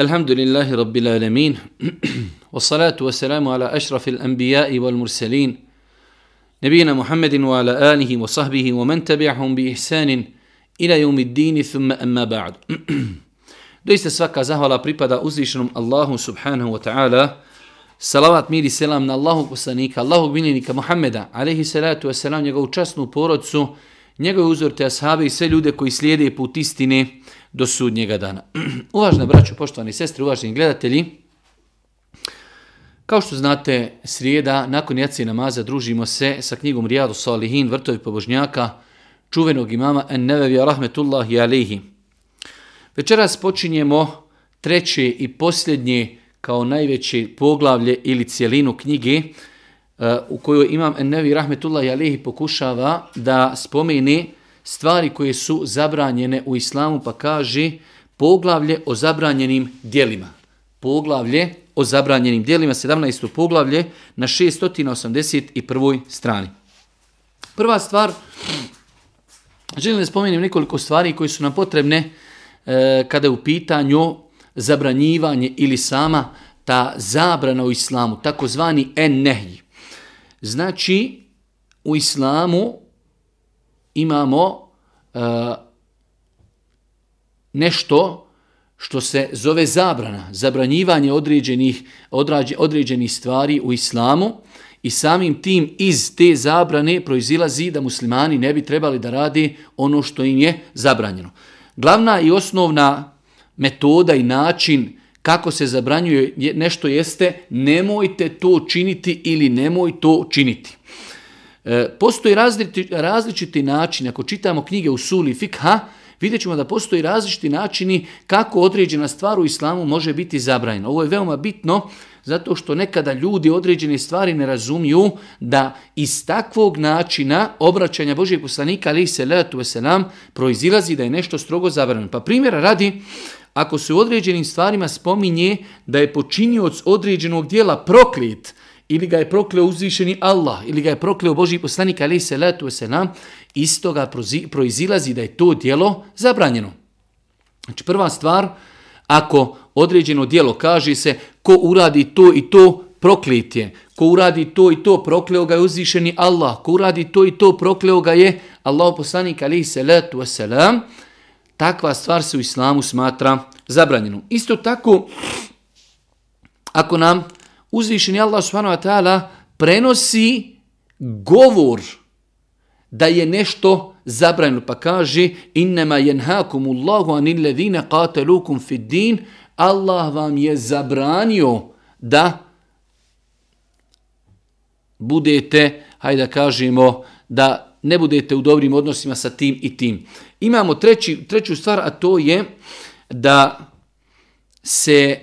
الحمد لله رب العالمين والصلاة والسلام على أشرف الأنبياء والمرسلين نبينا محمد وعلى آله وصحبه ومن تبعهم بإحسان إلى يوم الدين ثم أما بعد Doista svaka zahvala pripada uzvišenom Allahu subhanahu wa ta'ala. Salavat, mir i selam na Allahu poslanika, Allahu miljenika Muhammeda, alaihi salatu wa salam, njegovu časnu porodcu, njegove uzorte ashabe i sve ljude koji slijede put istine do sudnjega dana. Uvažna braću, poštovani sestri, uvaženi gledatelji, kao što znate, srijeda, nakon jacije namaza, družimo se sa knjigom Rijadu Salihin, vrtovi pobožnjaka, čuvenog imama Ennevevija Rahmetullahi Alihi. Večeras počinjemo treće i posljednje kao najveće poglavlje ili cijelinu knjige uh, u kojoj imam Ennevi Rahmetullahi Alihi pokušava da spomeni stvari koje su zabranjene u islamu pa kaže poglavlje o zabranjenim dijelima. Poglavlje o zabranjenim dijelima, 17. poglavlje na 681. strani. Prva stvar, želim da spomenem nekoliko stvari koje su nam potrebne e, kada je u pitanju zabranjivanje ili sama ta zabrana u islamu, takozvani en-nehi. Znači, u islamu imamo e, nešto što se zove zabrana, zabranjivanje određenih, odrađe, određenih stvari u islamu i samim tim iz te zabrane proizilazi da muslimani ne bi trebali da radi ono što im je zabranjeno. Glavna i osnovna metoda i način kako se zabranjuje nešto jeste nemojte to činiti ili nemoj to činiti. E, postoji različiti, različiti način, ako čitamo knjige u Suli Fikha, vidjet ćemo da postoji različiti načini kako određena stvar u islamu može biti zabranjena. Ovo je veoma bitno zato što nekada ljudi određene stvari ne razumiju da iz takvog načina obraćanja Božijeg poslanika ali se letu veselam proizilazi da je nešto strogo zabranjeno. Pa primjera radi, ako se u određenim stvarima spominje da je počinioc određenog dijela proklit, ili ga je prokleo uzvišeni Allah, ili ga je prokleo Boži poslanik, ali se letu nam, iz toga proizilazi da je to dijelo zabranjeno. Znači prva stvar, ako određeno dijelo kaže se ko uradi to i to, proklet je. Ko uradi to i to, prokleo ga je uzvišeni Allah. Ko uradi to i to, prokleo ga je Allah poslanik, ali se letu wasalam, takva stvar se u islamu smatra zabranjenom. Isto tako, ako nam uzvišeni Allah subhanahu wa ta'ala prenosi govor da je nešto zabranjeno. Pa kaže innama jenhakum Allahu anil ladhina qatalukum fid din Allah vam je zabranio da budete, hajde da kažemo, da ne budete u dobrim odnosima sa tim i tim. Imamo treći, treću stvar, a to je da se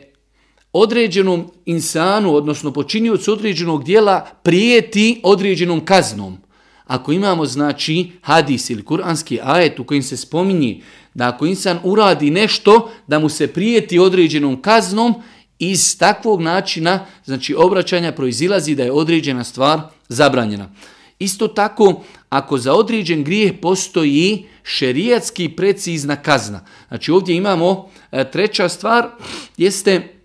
određenom insanu, odnosno počinjucu određenog dijela, prijeti određenom kaznom. Ako imamo, znači, hadis ili kuranski ajet u kojim se spominje da ako insan uradi nešto, da mu se prijeti određenom kaznom, iz takvog načina, znači, obraćanja proizilazi da je određena stvar zabranjena. Isto tako, ako za određen grijeh postoji šerijatski precizna kazna. Znači, ovdje imamo e, treća stvar, jeste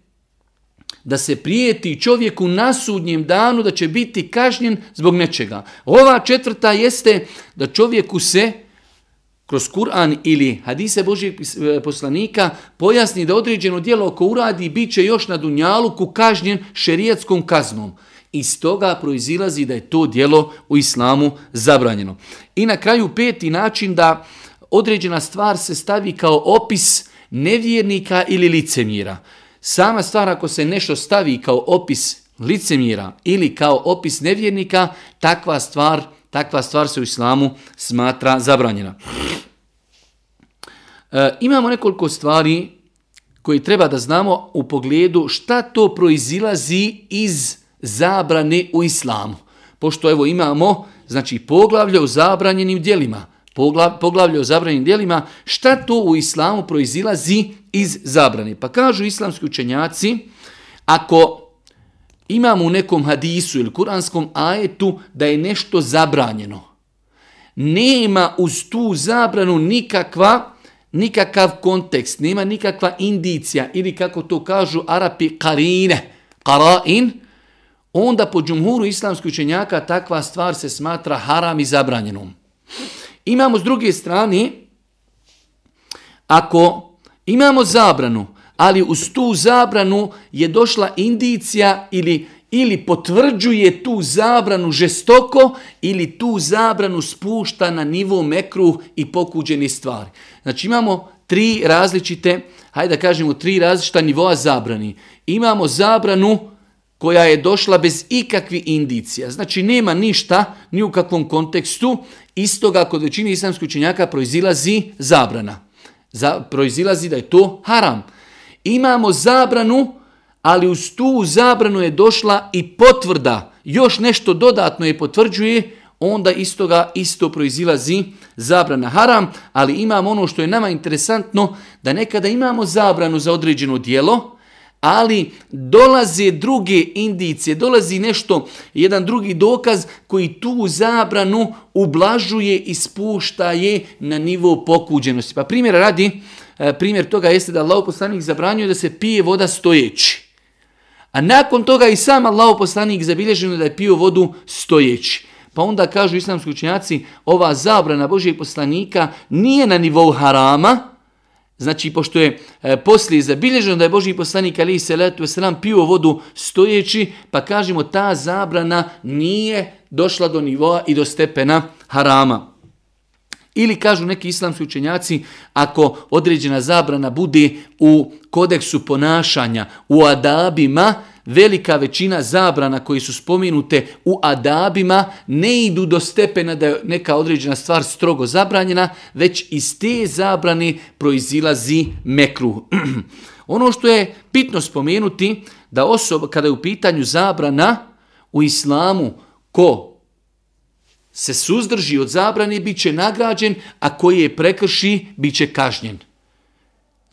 da se prijeti čovjeku na sudnjem danu da će biti kažnjen zbog nečega. Ova četvrta jeste da čovjeku se kroz Kur'an ili hadise Božijeg e, poslanika pojasni da određeno dijelo ako uradi bit će još na dunjaluku kažnjen šerijatskom kaznom. Iz toga proizilazi da je to dijelo u islamu zabranjeno. I na kraju peti način da određena stvar se stavi kao opis nevjernika ili licemjera. Sama stvar ako se nešto stavi kao opis licemira ili kao opis nevjernika, takva stvar, takva stvar se u islamu smatra zabranjena. E, imamo nekoliko stvari koji treba da znamo u pogledu šta to proizilazi iz zabrane u islamu. Pošto evo imamo znači poglavlje o zabranjenim dijelima, poglavlje o zabranjenim dijelima, šta to u islamu proizilazi iz zabrane. Pa kažu islamski učenjaci, ako imamo u nekom hadisu ili kuranskom ajetu da je nešto zabranjeno, nema uz tu zabranu nikakva nikakav kontekst, nema nikakva indicija ili kako to kažu Arapi karine, karain, onda po džumhuru islamskih učenjaka takva stvar se smatra haram i zabranjenom. Imamo s druge strane, ako imamo zabranu, ali uz tu zabranu je došla indicija ili ili potvrđuje tu zabranu žestoko ili tu zabranu spušta na nivo mekru i pokuđeni stvari. Znači imamo tri različite, hajde da kažemo tri različita nivoa zabrani. Imamo zabranu koja je došla bez ikakvi indicija. Znači nema ništa ni u kakvom kontekstu. Istoga kod većine islamskih učenjaka proizilazi zabrana. Za, proizilazi da je to haram. Imamo zabranu ali uz tu zabranu je došla i potvrda, još nešto dodatno je potvrđuje, onda istoga isto proizilazi zabrana haram, ali imamo ono što je nama interesantno, da nekada imamo zabranu za određeno dijelo, ali dolaze druge indicije, dolazi nešto, jedan drugi dokaz koji tu zabranu ublažuje i spušta je na nivo pokuđenosti. Pa primjer radi, e, primjer toga jeste da Allah poslanik zabranjuje da se pije voda stojeći. A nakon toga i sam Allah poslanik zabilježeno da je pio vodu stojeći. Pa onda kažu islamski učenjaci, ova zabrana Božijeg poslanika nije na nivou harama, Znači, pošto je e, poslije zabilježeno da je Boži poslanik ali se letu selam pio vodu stojeći, pa kažemo ta zabrana nije došla do nivoa i do stepena harama. Ili kažu neki islamski učenjaci, ako određena zabrana bude u kodeksu ponašanja, u adabima, velika većina zabrana koji su spomenute u adabima ne idu do stepena da je neka određena stvar strogo zabranjena, već iz te zabrane proizilazi mekruh. ono što je bitno spomenuti, da osoba kada je u pitanju zabrana u islamu, ko se suzdrži od zabrane, bit će nagrađen, a koji je prekrši, bit će kažnjen.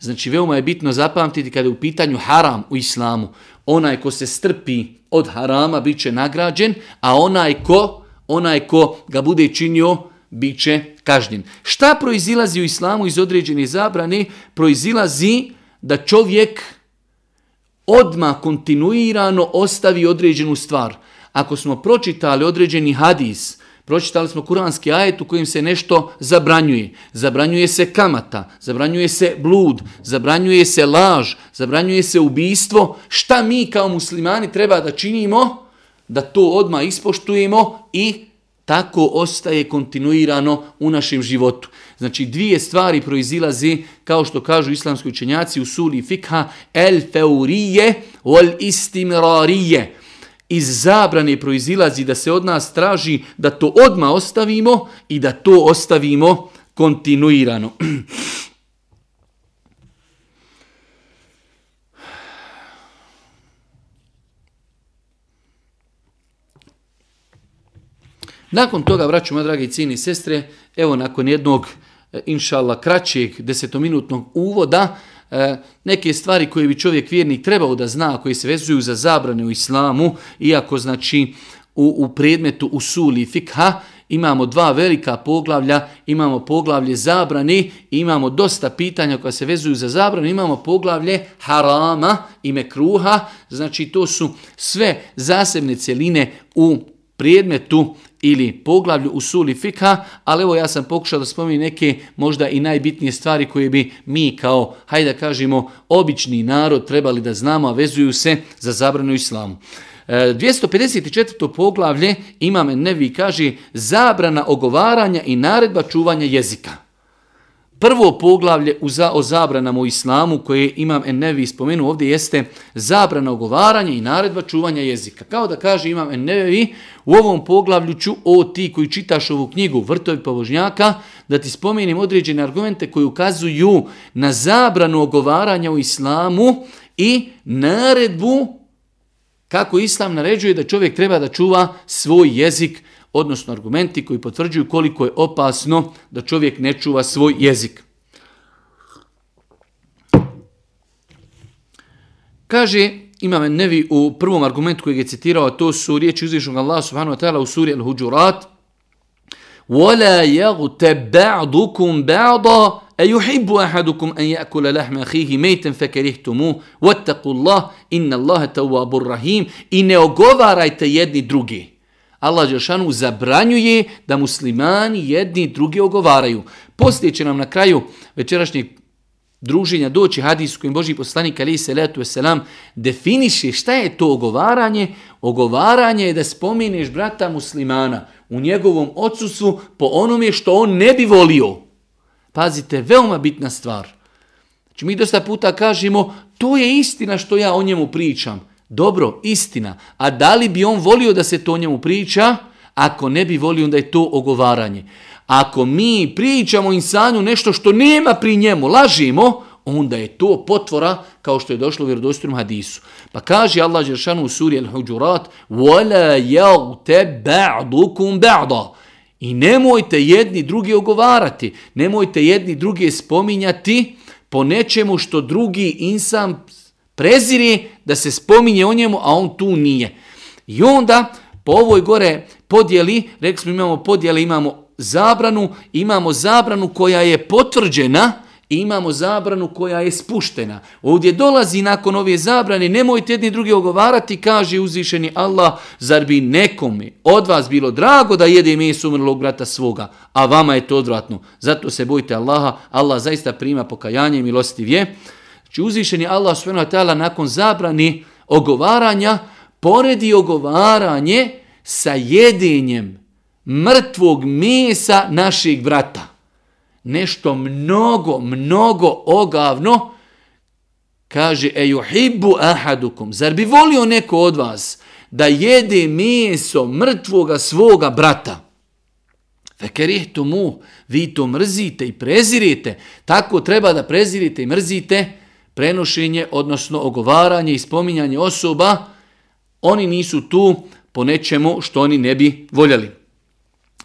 Znači, veoma je bitno zapamtiti kada je u pitanju haram u islamu. Onaj ko se strpi od harama, bit će nagrađen, a onaj ko, onaj ko ga bude činio, bit će kažnjen. Šta proizilazi u islamu iz određene zabrane? Proizilazi da čovjek odma kontinuirano ostavi određenu stvar. Ako smo pročitali određeni hadis, Pročitali smo kuranski ajet u kojim se nešto zabranjuje. Zabranjuje se kamata, zabranjuje se blud, zabranjuje se laž, zabranjuje se ubijstvo. Šta mi kao muslimani treba da činimo? Da to odmah ispoštujemo i tako ostaje kontinuirano u našem životu. Znači dvije stvari proizilaze, kao što kažu islamski učenjaci u suli fikha, el feurije wal istimrarije iz zabrane proizilazi da se od nas traži da to odma ostavimo i da to ostavimo kontinuirano. Nakon toga, vraću moja dragi cijeni sestre, evo nakon jednog, e, inšala, kraćeg desetominutnog uvoda, E, neke stvari koje bi čovjek vjernik trebao da zna, koji se vezuju za zabrane u islamu, iako znači u, u predmetu usuli fikha, imamo dva velika poglavlja, imamo poglavlje zabrani, imamo dosta pitanja koja se vezuju za zabranu, imamo poglavlje harama i mekruha, znači to su sve zasebne cjeline u predmetu ili poglavlju u suli fikha, ali evo ja sam pokušao da spomenem neke možda i najbitnije stvari koje bi mi kao, hajde da kažemo, obični narod trebali da znamo, a vezuju se za zabranu islamu. E, 254. Poglavlje imame Nevi kaže zabrana ogovaranja i naredba čuvanja jezika. Prvo poglavlje u za, o zabranama u islamu koje imam Ennevi spomenu ovdje jeste zabrana ogovaranja i naredba čuvanja jezika. Kao da kaže imam Ennevi u ovom poglavlju ću o ti koji čitaš ovu knjigu Vrtovi pobožnjaka da ti spomenim određene argumente koji ukazuju na zabranu ogovaranja u islamu i naredbu kako islam naređuje da čovjek treba da čuva svoj jezik odnosno argumenti koji potvrđuju koliko je opasno da čovjek ne čuva svoj jezik. Kaže Imam Nevi u prvom argumentu koji je citirao, to su riječi uzvišnog Allah subhanahu wa ta'ala u suri Al-Huđurat. وَلَا يَغْتَ بَعْضُكُمْ بَعْضَ أيحب أحدكم أن يأكل لحم أخيه ميتا فكرهتموه واتقوا الله إن الله تواب الرحيم I ne ogovarajte jedni drugi. Allah Đelšanu zabranjuje da muslimani jedni drugi ogovaraju. Poslije će nam na kraju večerašnjeg druženja doći hadis kojim Boži poslanik ali se letu selam definiše šta je to ogovaranje. Ogovaranje je da spomeneš brata muslimana u njegovom odsustvu po onome što on ne bi volio. Pazite, veoma bitna stvar. Znači mi dosta puta kažemo to je istina što ja o njemu pričam. Dobro, istina. A da li bi on volio da se to o njemu priča? Ako ne bi volio, onda je to ogovaranje. Ako mi pričamo insanu nešto što nema pri njemu, lažimo, onda je to potvora kao što je došlo u vjerodostojnom hadisu. Pa kaže Allah Đeršanu u suri Al-Huđurat وَلَا يَغْتَ بَعْدُكُمْ بَعْدًا I nemojte jedni drugi ogovarati, nemojte jedni drugi spominjati po nečemu što drugi insan prezire da se spominje o njemu, a on tu nije. I onda po ovoj gore podjeli, rekli smo imamo podjele, imamo zabranu, imamo zabranu koja je potvrđena, i imamo zabranu koja je spuštena. Ovdje dolazi nakon ove zabrane, nemojte jedni drugi ogovarati, kaže uzvišeni Allah, zar bi nekome od vas bilo drago da jede meso umrlog brata svoga, a vama je to odvratno. Zato se bojite Allaha, Allah zaista prima pokajanje i milostiv je. Znači uzvišeni Allah subhanahu nakon zabrani ogovaranja poredi ogovaranje sa jedinjem mrtvog mesa naših brata. Nešto mnogo, mnogo ogavno kaže ejuhibbu ahadukum. Zar bi volio neko od vas da jede meso mrtvoga svoga brata? Fekerih tomu, vi to mrzite i prezirite. Tako treba da prezirite i mrzite prenošenje, odnosno ogovaranje i spominjanje osoba, oni nisu tu po nečemu što oni ne bi voljeli.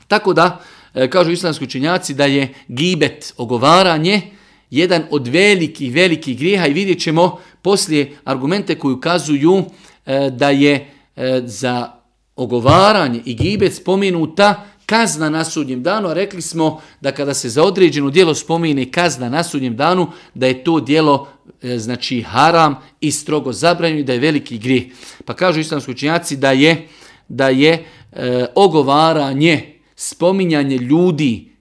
Tako da, e, kažu islamski učenjaci da je gibet, ogovaranje, jedan od velikih, velikih grijeha i vidjet ćemo poslije argumente koji ukazuju e, da je e, za ogovaranje i gibet spomenuta kazna na sudnjem danu, a rekli smo da kada se za određeno djelo spomine kazna na sudnjem danu, da je to djelo E, znači haram i strogo zabranjeno i da je veliki grijeh. Pa kažu islamski učenjaci da je da je e, ogovaranje, spominjanje ljudi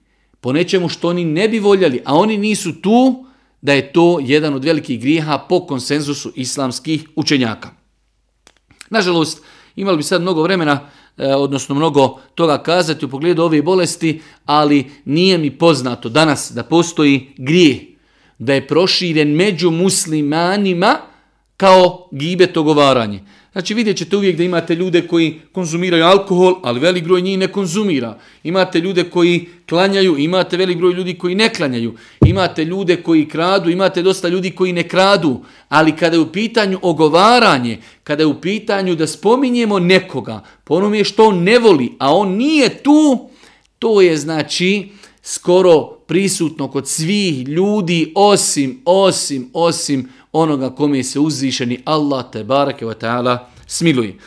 po nečemu što oni ne bi voljeli, a oni nisu tu, da je to jedan od velikih grijeha po konsenzusu islamskih učenjaka. Nažalost, imali bi sad mnogo vremena E, odnosno mnogo toga kazati u pogledu ove bolesti, ali nije mi poznato danas da postoji grije, da je proširen među muslimanima kao gibet ogovaranje. Znači vidjet ćete uvijek da imate ljude koji konzumiraju alkohol, ali velik broj njih ne konzumira. Imate ljude koji klanjaju, imate velik broj ljudi koji ne klanjaju. Imate ljude koji kradu, imate dosta ljudi koji ne kradu. Ali kada je u pitanju ogovaranje, kada je u pitanju da spominjemo nekoga, po onome što on ne voli, a on nije tu, to je znači skoro prisutno kod svih ljudi osim, osim, osim onoga kome se uzvišeni Allah te barake wa ta'ala smiluje.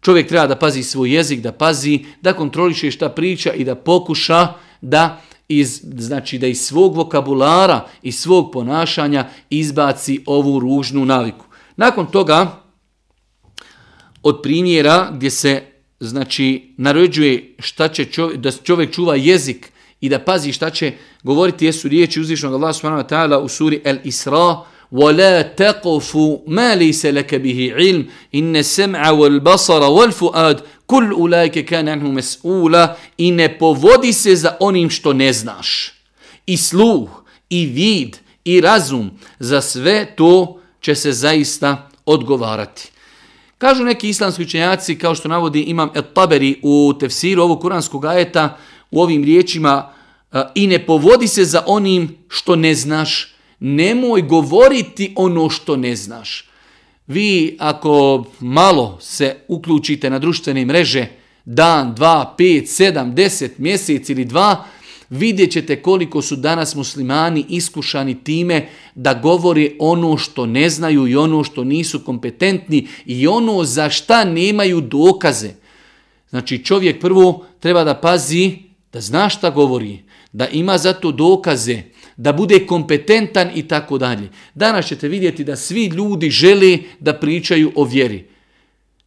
Čovjek treba da pazi svoj jezik, da pazi, da kontroliše šta priča i da pokuša da iz, znači da iz svog vokabulara i svog ponašanja izbaci ovu ružnu naviku. Nakon toga, od primjera gdje se znači naređuje šta će čovjek, da čovjek čuva jezik i da pazi šta će govoriti jesu riječi uzvišnog Allah subhanahu wa ta'ala u suri El Isra ولا تقف ما ليس لك به علم إن السمع والبصر والفؤاد كل أولئك كان عنه مسؤولا i ne povodi se za onim što ne znaš. I sluh, i vid, i razum, za sve to će se zaista odgovarati. Kažu neki islamski učenjaci, kao što navodi imam El Taberi u tefsiru ovog kuranskog ajeta, u ovim riječima, e, i ne povodi se za onim što ne znaš, nemoj govoriti ono što ne znaš. Vi ako malo se uključite na društvene mreže, dan, dva, pet, sedam, deset, mjesec ili dva, vidjet ćete koliko su danas muslimani iskušani time da govore ono što ne znaju i ono što nisu kompetentni i ono za šta nemaju dokaze. Znači čovjek prvo treba da pazi da zna šta govori, da ima za to dokaze, da bude kompetentan i tako dalje. Danas ćete vidjeti da svi ljudi žele da pričaju o vjeri.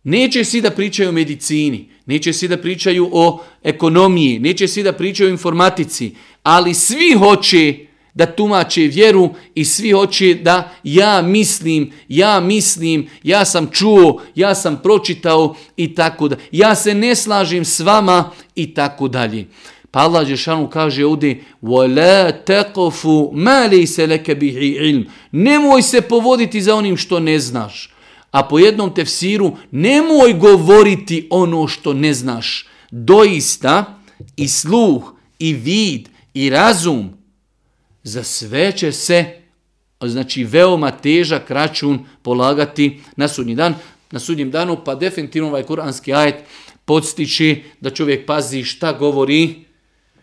Neće svi da pričaju o medicini, neće svi da pričaju o ekonomiji, neće svi da pričaju o informatici, ali svi hoće da tumače vjeru i svi hoće da ja mislim, ja mislim, ja sam čuo, ja sam pročitao i tako da. Ja se ne slažem s vama i tako dalje. Pa Allah Žešanu kaže ovdje وَلَا تَقَفُ مَا لَيْسَ لَكَ بِهِ عِلْمِ Nemoj se povoditi za onim što ne znaš. A po jednom tefsiru nemoj govoriti ono što ne znaš. Doista i sluh i vid i razum za sve će se znači veoma težak račun polagati na sudnji dan. Na sudnjem danu pa definitivno ovaj kuranski ajet podstiči da čovjek pazi šta govori,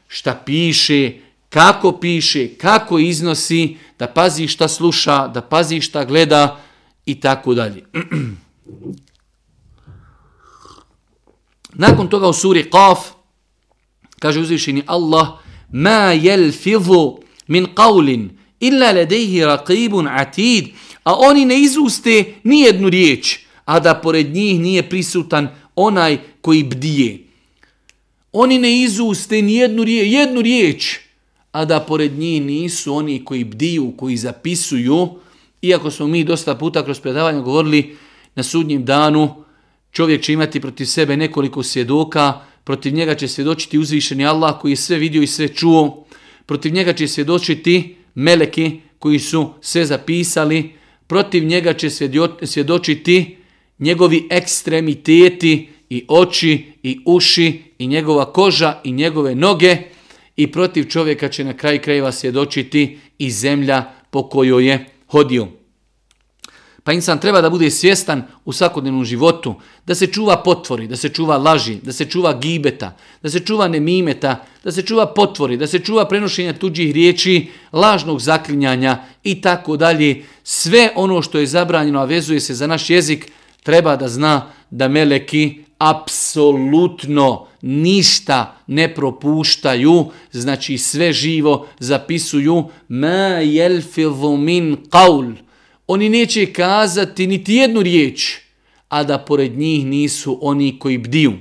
šta piše, kako piše, kako iznosi, da pazi šta sluša, da pazi šta gleda i tako dalje. Nakon toga u suri Qaf kaže uzvišeni Allah ma yalfidhu min qawlin illa ladayhi raqibun atid. A oni ne izuste ni jednu riječ a da pored njih nije prisutan onaj koji bdije. Oni ne izuste ni jednu riječ, jednu riječ, a da pored njih nisu oni koji bdiju, koji zapisuju, iako smo mi dosta puta kroz predavanje govorili na sudnjem danu, čovjek će imati protiv sebe nekoliko svjedoka, protiv njega će svjedočiti uzvišeni Allah koji je sve vidio i sve čuo, protiv njega će svjedočiti meleki koji su sve zapisali, protiv njega će svjedočiti njegovi ekstremiteti i oči i uši i njegova koža i njegove noge i protiv čovjeka će na kraj krajeva svjedočiti i zemlja po kojoj je hodio. Pa insan treba da bude svjestan u svakodnevnom životu, da se čuva potvori, da se čuva laži, da se čuva gibeta, da se čuva nemimeta, da se čuva potvori, da se čuva prenošenja tuđih riječi, lažnog zaklinjanja i tako dalje. Sve ono što je zabranjeno, a vezuje se za naš jezik, treba da zna da meleki apsolutno ništa ne propuštaju, znači sve živo zapisuju ma yelfidhu min qaul. Oni neće kazati niti jednu riječ, a da pored njih nisu oni koji bdiju.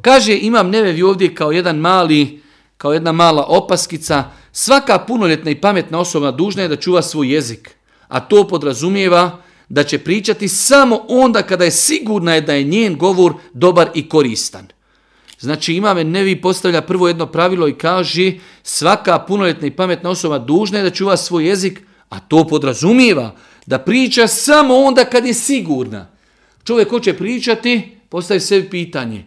Kaže imam nevevi ovdje kao jedan mali, kao jedna mala opaskica, svaka punoljetna i pametna osoba dužna je da čuva svoj jezik, a to podrazumijeva da će pričati samo onda kada je sigurna je da je njen govor dobar i koristan. Znači imame nevi postavlja prvo jedno pravilo i kaže svaka punoljetna i pametna osoba dužna je da čuva svoj jezik, a to podrazumijeva da priča samo onda kad je sigurna. Čovjek hoće pričati, postavi sebi pitanje.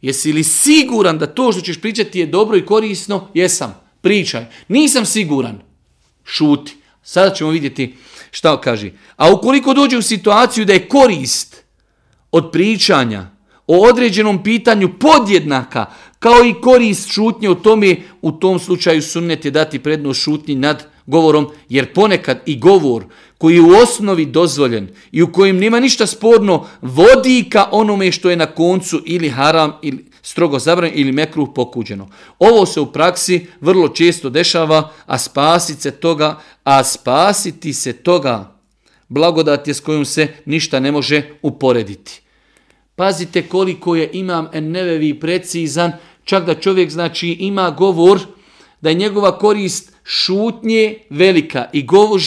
Jesi li siguran da to što ćeš pričati je dobro i korisno? Jesam. Pričaj. Nisam siguran. Šuti. Sada ćemo vidjeti šta kaže. A ukoliko dođe u situaciju da je korist od pričanja o određenom pitanju podjednaka, kao i korist šutnje u tome, u tom slučaju sunnet je dati prednost šutnji nad govorom, jer ponekad i govor koji je u osnovi dozvoljen i u kojem nema ništa sporno, vodi ka onome što je na koncu ili haram ili strogo zabranjeno ili mekruh pokuđeno. Ovo se u praksi vrlo često dešava, a spasiti se toga, a spasiti se toga blagodat je s kojom se ništa ne može uporediti. Pazite koliko je imam nevevi precizan, čak da čovjek znači ima govor da je njegova korist šutnje velika i govor,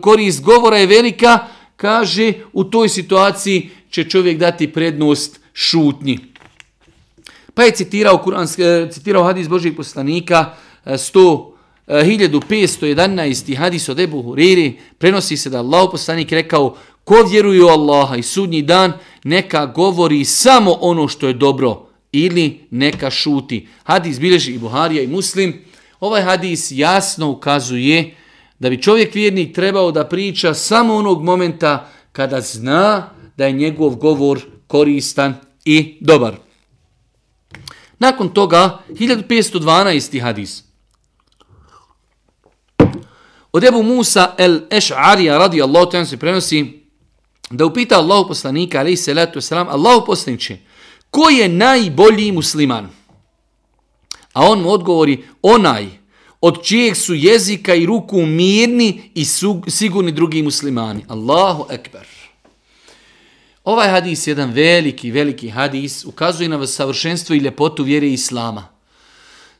korist govora je velika, kaže u toj situaciji će čovjek dati prednost šutnji. Pa je citirao, Kur'an, e, citirao hadis Božih poslanika e, 100 1511. E, hadis od Ebu Huriri prenosi se da Allah poslanik rekao ko vjeruje u Allaha i sudnji dan neka govori samo ono što je dobro ili neka šuti. Hadis bilježi i Buharija i Muslim. Ovaj hadis jasno ukazuje da bi čovjek vjernik trebao da priča samo onog momenta kada zna da je njegov govor koristan i dobar. Nakon toga, 1512. hadis. Od Ebu Musa el-Eš'arija radi Allah, to se prenosi, da upita Allahu poslanika, alaih salatu wasalam, Allahu poslaniče, ko je najbolji musliman? A on mu odgovori, onaj od čijeg su jezika i ruku mirni i su, sigurni drugi muslimani. Allahu ekber. Ovaj hadis jedan veliki, veliki hadis, ukazuje na savršenstvo i ljepotu vjere Islama.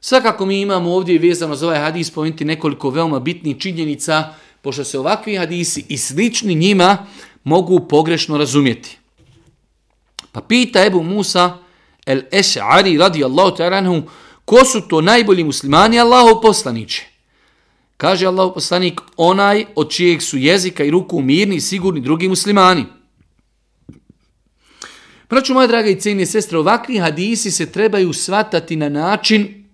Svakako mi imamo ovdje vezano za ovaj hadis pomenuti nekoliko veoma bitnih činjenica, pošto se ovakvi hadisi i slični njima mogu pogrešno razumjeti. Pa pita Ebu Musa el Eš'ari radijallahu ta'ranhu, ko su to najbolji muslimani Allahov poslaniće? Kaže Allahov poslanik, onaj od čijeg su jezika i ruku mirni i sigurni drugi muslimani. Braću moja draga i cijenije sestre, ovakvi hadisi se trebaju svatati na način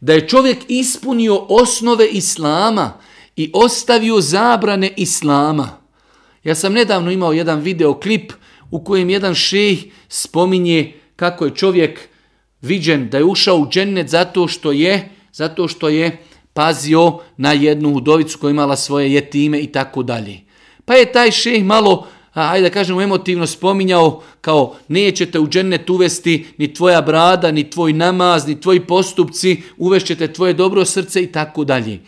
da je čovjek ispunio osnove Islama i ostavio zabrane Islama. Ja sam nedavno imao jedan videoklip u kojem jedan šejh spominje kako je čovjek viđen da je ušao u džennet zato što je zato što je pazio na jednu udovicu koja imala svoje jetime i tako dalje. Pa je taj šeh malo ajde da kažemo emotivno spominjao kao nećete u džennet uvesti ni tvoja brada, ni tvoj namaz, ni tvoji postupci, uvešćete tvoje dobro srce i tako dalje.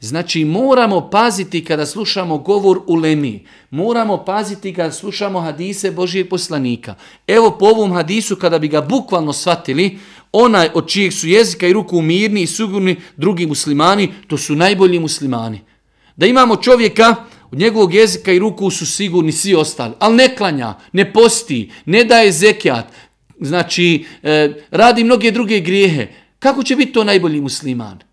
Znači moramo paziti kada slušamo govor u Lemi, moramo paziti kada slušamo hadise Božijeg poslanika. Evo po ovom hadisu kada bi ga bukvalno shvatili, onaj od čijeg su jezika i ruku mirni i sigurni drugi muslimani, to su najbolji muslimani. Da imamo čovjeka, od njegovog jezika i ruku su sigurni svi ostali, ali ne klanja, ne posti, ne daje zekijat, znači e, radi mnoge druge grijehe. Kako će biti to najbolji musliman?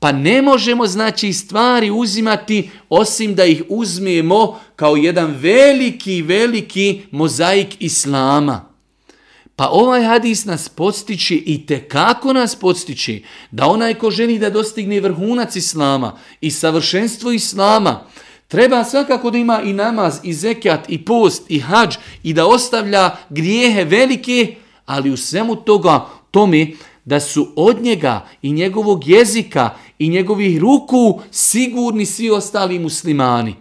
Pa ne možemo znači stvari uzimati osim da ih uzmemo kao jedan veliki, veliki mozaik islama. Pa ovaj hadis nas podstiče i te kako nas podstiče da onaj ko želi da dostigne vrhunac islama i savršenstvo islama, treba svakako da ima i namaz, i zekat, i post, i hađ, i da ostavlja grijehe velike, ali u svemu toga, tome, da su od njega i njegovog jezika i njegovih ruku sigurni svi ostali muslimani.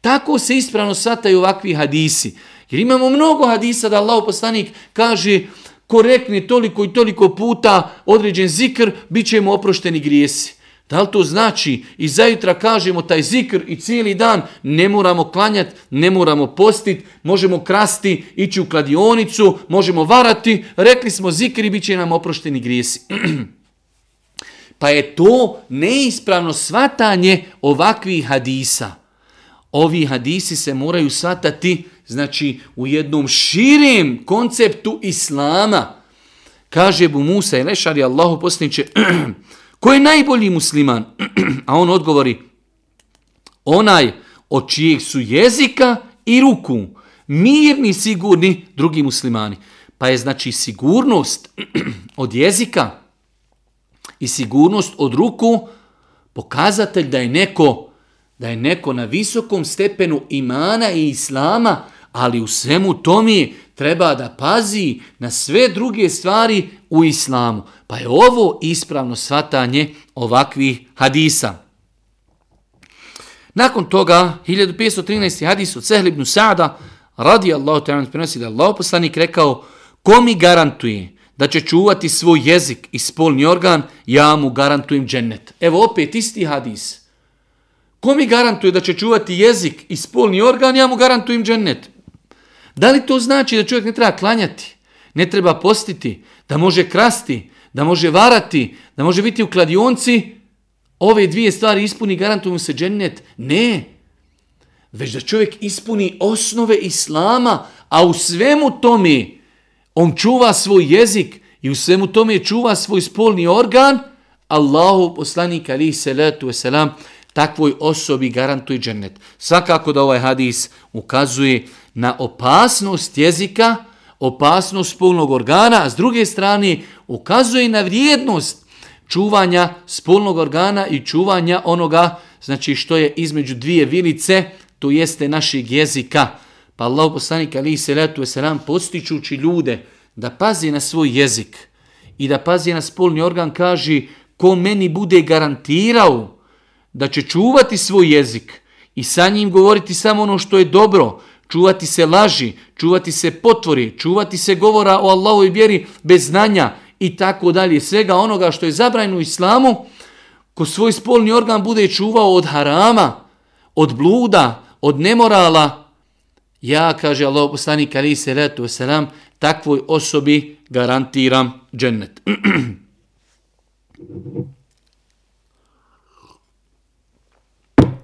Tako se ispravno sataju ovakvi hadisi. Jer imamo mnogo hadisa da Allah poslanik kaže ko rekne toliko i toliko puta određen zikr, bit će mu oprošteni grijesi. Da li to znači i zajutra kažemo taj zikr i cijeli dan ne moramo klanjati, ne moramo postiti, možemo krasti, ići u kladionicu, možemo varati, rekli smo zikr i bit će nam oprošteni grijesi. pa je to neispravno svatanje ovakvih hadisa. Ovi hadisi se moraju svatati znači u jednom širim konceptu islama. Kaže Bu Musa i Lešari Allahu posljedniče, Ko je najbolji musliman? A on odgovori, onaj od čijeg su jezika i ruku, mirni, sigurni drugi muslimani. Pa je znači sigurnost od jezika i sigurnost od ruku pokazatelj da je neko da je neko na visokom stepenu imana i islama, ali u svemu tome treba da pazi na sve druge stvari u islamu. Pa je ovo ispravno svatanje ovakvih hadisa. Nakon toga, 1513. hadis od Sehl ibn Sa'da, radi Allah, te prenosi da Allah poslanik rekao, ko mi garantuje da će čuvati svoj jezik i spolni organ, ja mu garantujem džennet. Evo opet isti hadis. Ko mi garantuje da će čuvati jezik i spolni organ, ja mu garantujem džennet. Da li to znači da čovjek ne treba klanjati, ne treba postiti, da može krasti, da može varati, da može biti u kladionci, ove dvije stvari ispuni, garantuju mu se džennet? Ne. Već da čovjek ispuni osnove islama, a u svemu tome on čuva svoj jezik i u svemu tome čuva svoj spolni organ, Allahu poslanik alihi salatu wasalam takvoj osobi garantuje džennet. Svakako da ovaj hadis ukazuje na opasnost jezika, opasnost spolnog organa, a s druge strane ukazuje na vrijednost čuvanja spolnog organa i čuvanja onoga znači što je između dvije vilice, to jeste našeg jezika. Pa Allah poslanik ali se letu selam postičući ljude da pazi na svoj jezik i da pazi na spolni organ kaže ko meni bude garantirao da će čuvati svoj jezik i sa njim govoriti samo ono što je dobro, čuvati se laži, čuvati se potvori, čuvati se govora o Allahu i vjeri bez znanja i tako dalje. Svega onoga što je zabranjeno u islamu, ko svoj spolni organ bude čuvao od harama, od bluda, od nemorala, ja, kaže Allah poslanik ali se letu selam, takvoj osobi garantiram džennet.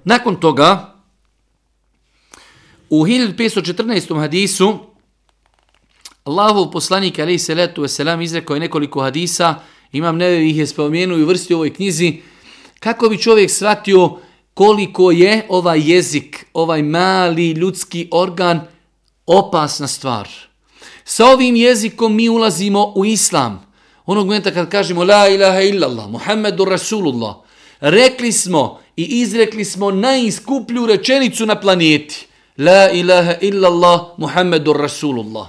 Nakon toga, u 1514. hadisu, Allahov poslanik alaih salatu wasalam selam izrekao je nekoliko hadisa, imam neve ih je spomenuo i vrsti u ovoj knjizi, kako bi čovjek shvatio koliko je ovaj jezik, ovaj mali ljudski organ opasna stvar. Sa ovim jezikom mi ulazimo u islam. Onog momenta kad kažemo la ilaha illallah, Muhammedu Rasulullah, rekli smo i izrekli smo najiskuplju rečenicu na planeti. La ilaha illallah, Muhammedur Rasulullah.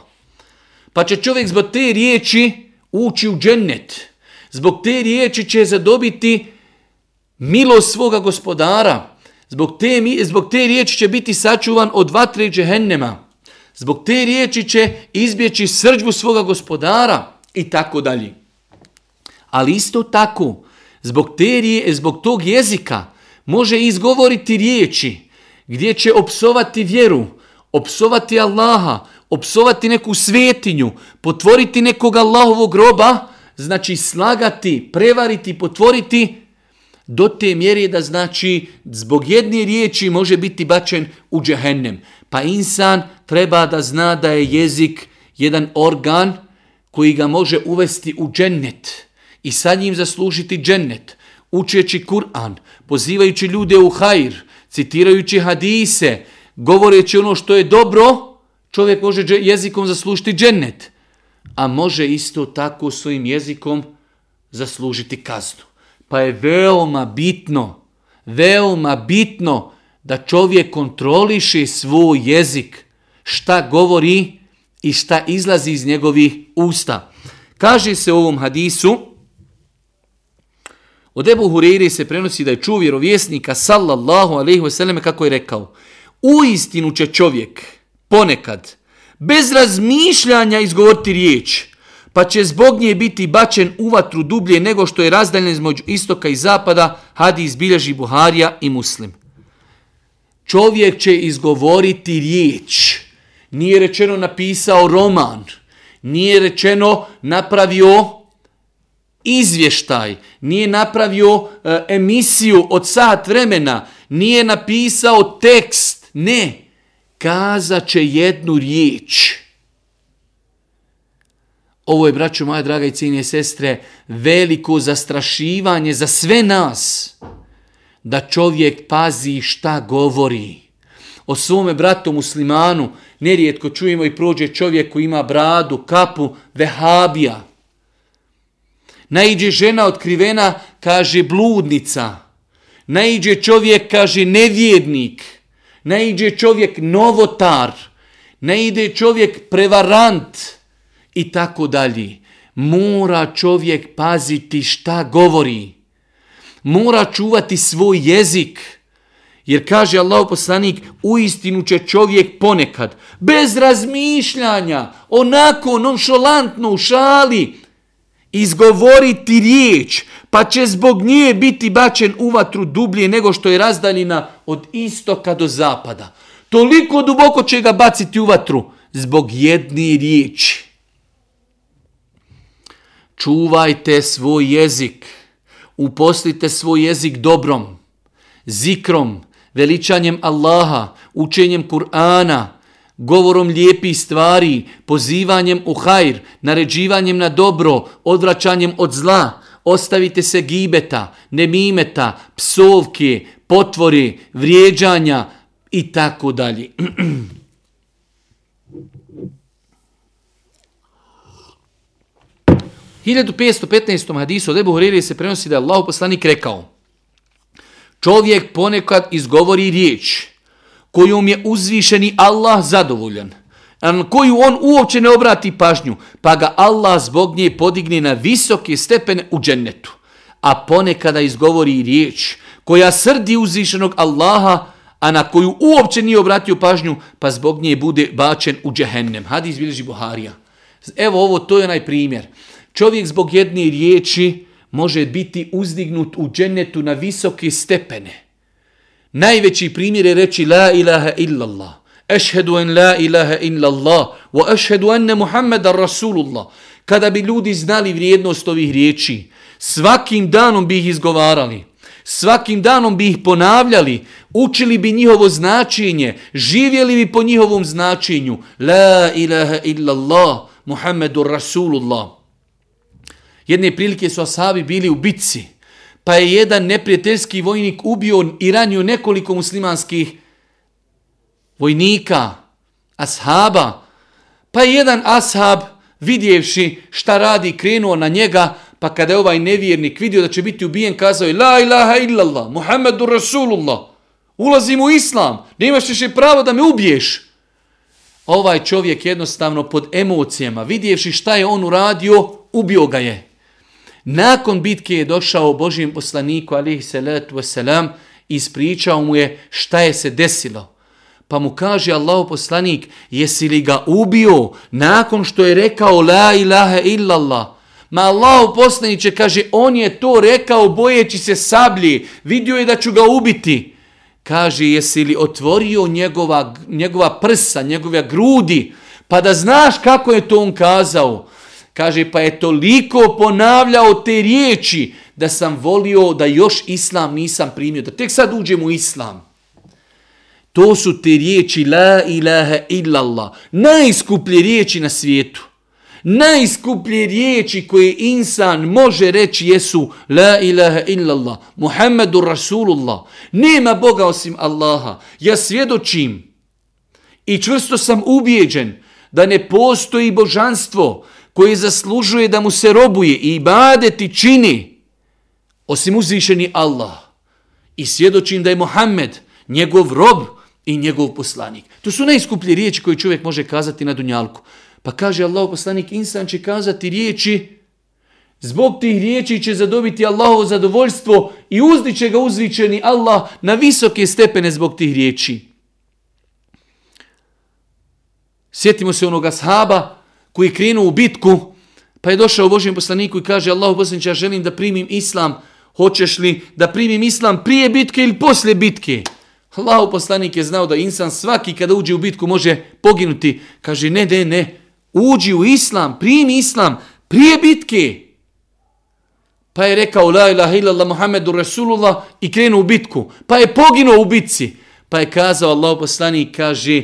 Pa će čovjek zbog te riječi ući u džennet. Zbog te riječi će zadobiti milost svoga gospodara. Zbog te, zbog te riječi će biti sačuvan od vatre džehennema. Zbog te riječi će izbjeći srđbu svoga gospodara i tako dalje. Ali isto tako, zbog, te, zbog tog jezika može izgovoriti riječi gdje će opsovati vjeru, opsovati Allaha, opsovati neku svetinju, potvoriti nekog Allahovog groba, znači slagati, prevariti, potvoriti, do te mjere da znači zbog jedne riječi može biti bačen u džehennem. Pa insan treba da zna da je jezik jedan organ koji ga može uvesti u džennet i sa njim zaslužiti džennet, učeći Kur'an, pozivajući ljude u hajr, citirajući hadise, govoreći ono što je dobro, čovjek može jezikom zaslužiti džennet, a može isto tako svojim jezikom zaslužiti kaznu. Pa je veoma bitno, veoma bitno da čovjek kontroliše svoj jezik, šta govori i šta izlazi iz njegovih usta. Kaže se u ovom hadisu, od Ebu Hureyre se prenosi da je čuo vjerovjesnika sallallahu alaihi wasallam kako je rekao, u istinu će čovjek ponekad bez razmišljanja izgovoriti riječ, pa će zbog nje biti bačen u vatru dublje nego što je razdaljen između istoka i zapada, hadis bilježi Buharija i Muslim. Čovjek će izgovoriti riječ. Nije rečeno napisao roman. Nije rečeno napravio izvještaj. Nije napravio e, emisiju od sat vremena. Nije napisao tekst. Ne. Kazat će jednu riječ. Ovo je, braćo moja draga i cijenije sestre, veliko zastrašivanje za sve nas. Da čovjek pazi šta govori. O svome bratu muslimanu nerijetko čujemo i prođe čovjek koji ima bradu, kapu, vehabija. Naiđe žena otkrivena, kaže bludnica. Naiđe čovjek, kaže nevjednik. Naiđe čovjek novotar. Naiđe čovjek prevarant i tako dalje. Mora čovjek paziti šta govori. Mora čuvati svoj jezik. Jer kaže Allah poslanik, u istinu će čovjek ponekad, bez razmišljanja, onako nonšolantno u šali, izgovoriti riječ, pa će zbog nje biti bačen u vatru dublje nego što je razdaljina od istoka do zapada. Toliko duboko će ga baciti u vatru zbog jedne riječi. Čuvajte svoj jezik. Uposlite svoj jezik dobrom, zikrom, veličanjem Allaha, učenjem Kur'ana, govorom lijepih stvari, pozivanjem u hajr, naređivanjem na dobro, odvraćanjem od zla, ostavite se gibeta, nemimeta, psovke, potvori, vrijeđanja i tako dalje. 1515. hadisu od Ebu Huriri se prenosi da je Allah poslanik rekao Čovjek ponekad izgovori riječ kojom je uzvišeni Allah zadovoljan, na koju on uopće ne obrati pažnju, pa ga Allah zbog nje podigne na visoke stepene u džennetu. A ponekada izgovori riječ koja srdi uzvišenog Allaha, a na koju uopće nije obratio pažnju, pa zbog nje bude bačen u džehennem. Hadis bilježi Buharija. Evo ovo, to je onaj primjer Čovjek zbog jedne riječi može biti uzdignut u džennetu na visoke stepene. Najveći primjer je reći La ilaha illallah. Ešhedu en la ilaha illallah. Wa ešhedu enne Muhammeda Rasulullah. Kada bi ljudi znali vrijednost ovih riječi, svakim danom bi ih izgovarali. Svakim danom bi ih ponavljali, učili bi njihovo značenje, živjeli bi po njihovom značenju. La ilaha illallah, Muhammedu Rasulullah. Jedne prilike su asabi bili u bitci, pa je jedan neprijateljski vojnik ubio i ranio nekoliko muslimanskih vojnika, ashaba, pa je jedan ashab vidjevši šta radi krenuo na njega, Pa kada je ovaj nevjernik vidio da će biti ubijen, kazao je La ilaha illallah, Muhammedu Rasulullah, ulazim u islam, nemaš više pravo da me ubiješ. Ovaj čovjek jednostavno pod emocijama, vidjevši šta je on uradio, ubio ga je. Nakon bitke je došao Božijem poslaniku, alihi salatu wasalam, ispričao mu je šta je se desilo. Pa mu kaže Allah poslanik, jesi li ga ubio nakon što je rekao La ilaha illallah, Ma Allah poslaniće kaže, on je to rekao bojeći se sablji, vidio je da ću ga ubiti. Kaže, jesi li otvorio njegova, njegova prsa, njegove grudi, pa da znaš kako je to on kazao. Kaže, pa je toliko ponavljao te riječi da sam volio da još islam nisam primio, da tek sad uđem u islam. To su te riječi la ilaha illallah, najskuplje riječi na svijetu. Najskuplje riječi koje insan može reći jesu La ilaha illallah, Muhammedu Rasulullah. Nema Boga osim Allaha. Ja svjedočim i čvrsto sam ubijeđen da ne postoji božanstvo koji zaslužuje da mu se robuje i ibadeti čini osim uzvišeni Allah. I svjedočim da je Muhammed njegov rob i njegov poslanik. To su najskuplje riječi koje čovjek može kazati na dunjalku. Pa kaže Allah poslanik, insan će kazati riječi, zbog tih riječi će zadobiti Allahovo zadovoljstvo i uzdiće ga uzvičeni Allah na visoke stepene zbog tih riječi. Sjetimo se onoga sahaba koji je krenuo u bitku, pa je došao Božijem poslaniku i kaže Allahu poslaniče, ja želim da primim islam, hoćeš li da primim islam prije bitke ili poslije bitke? Allahu poslanik je znao da insan svaki kada uđe u bitku može poginuti. Kaže ne, ne, ne, uđi u islam, primi islam, prije bitke. Pa je rekao la ilaha illallah Muhammedu Rasulullah i krenuo u bitku. Pa je poginuo u bitci. Pa je kazao Allahu poslanik, kaže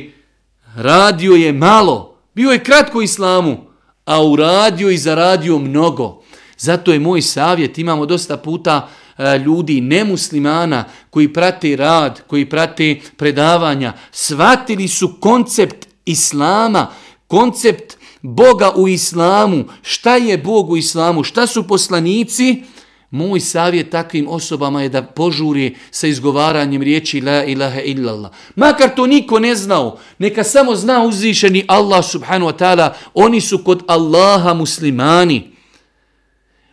radio je malo, bio je kratko islamu, a uradio i zaradio mnogo. Zato je moj savjet, imamo dosta puta e, ljudi nemuslimana koji prate rad, koji prate predavanja, shvatili su koncept islama, koncept Boga u islamu, šta je Bog u islamu, šta su poslanici, moj savjet takvim osobama je da požuri sa izgovaranjem riječi la ilaha illallah. Makar to niko ne znao, neka samo zna uzvišeni Allah subhanu wa ta'ala, oni su kod Allaha muslimani.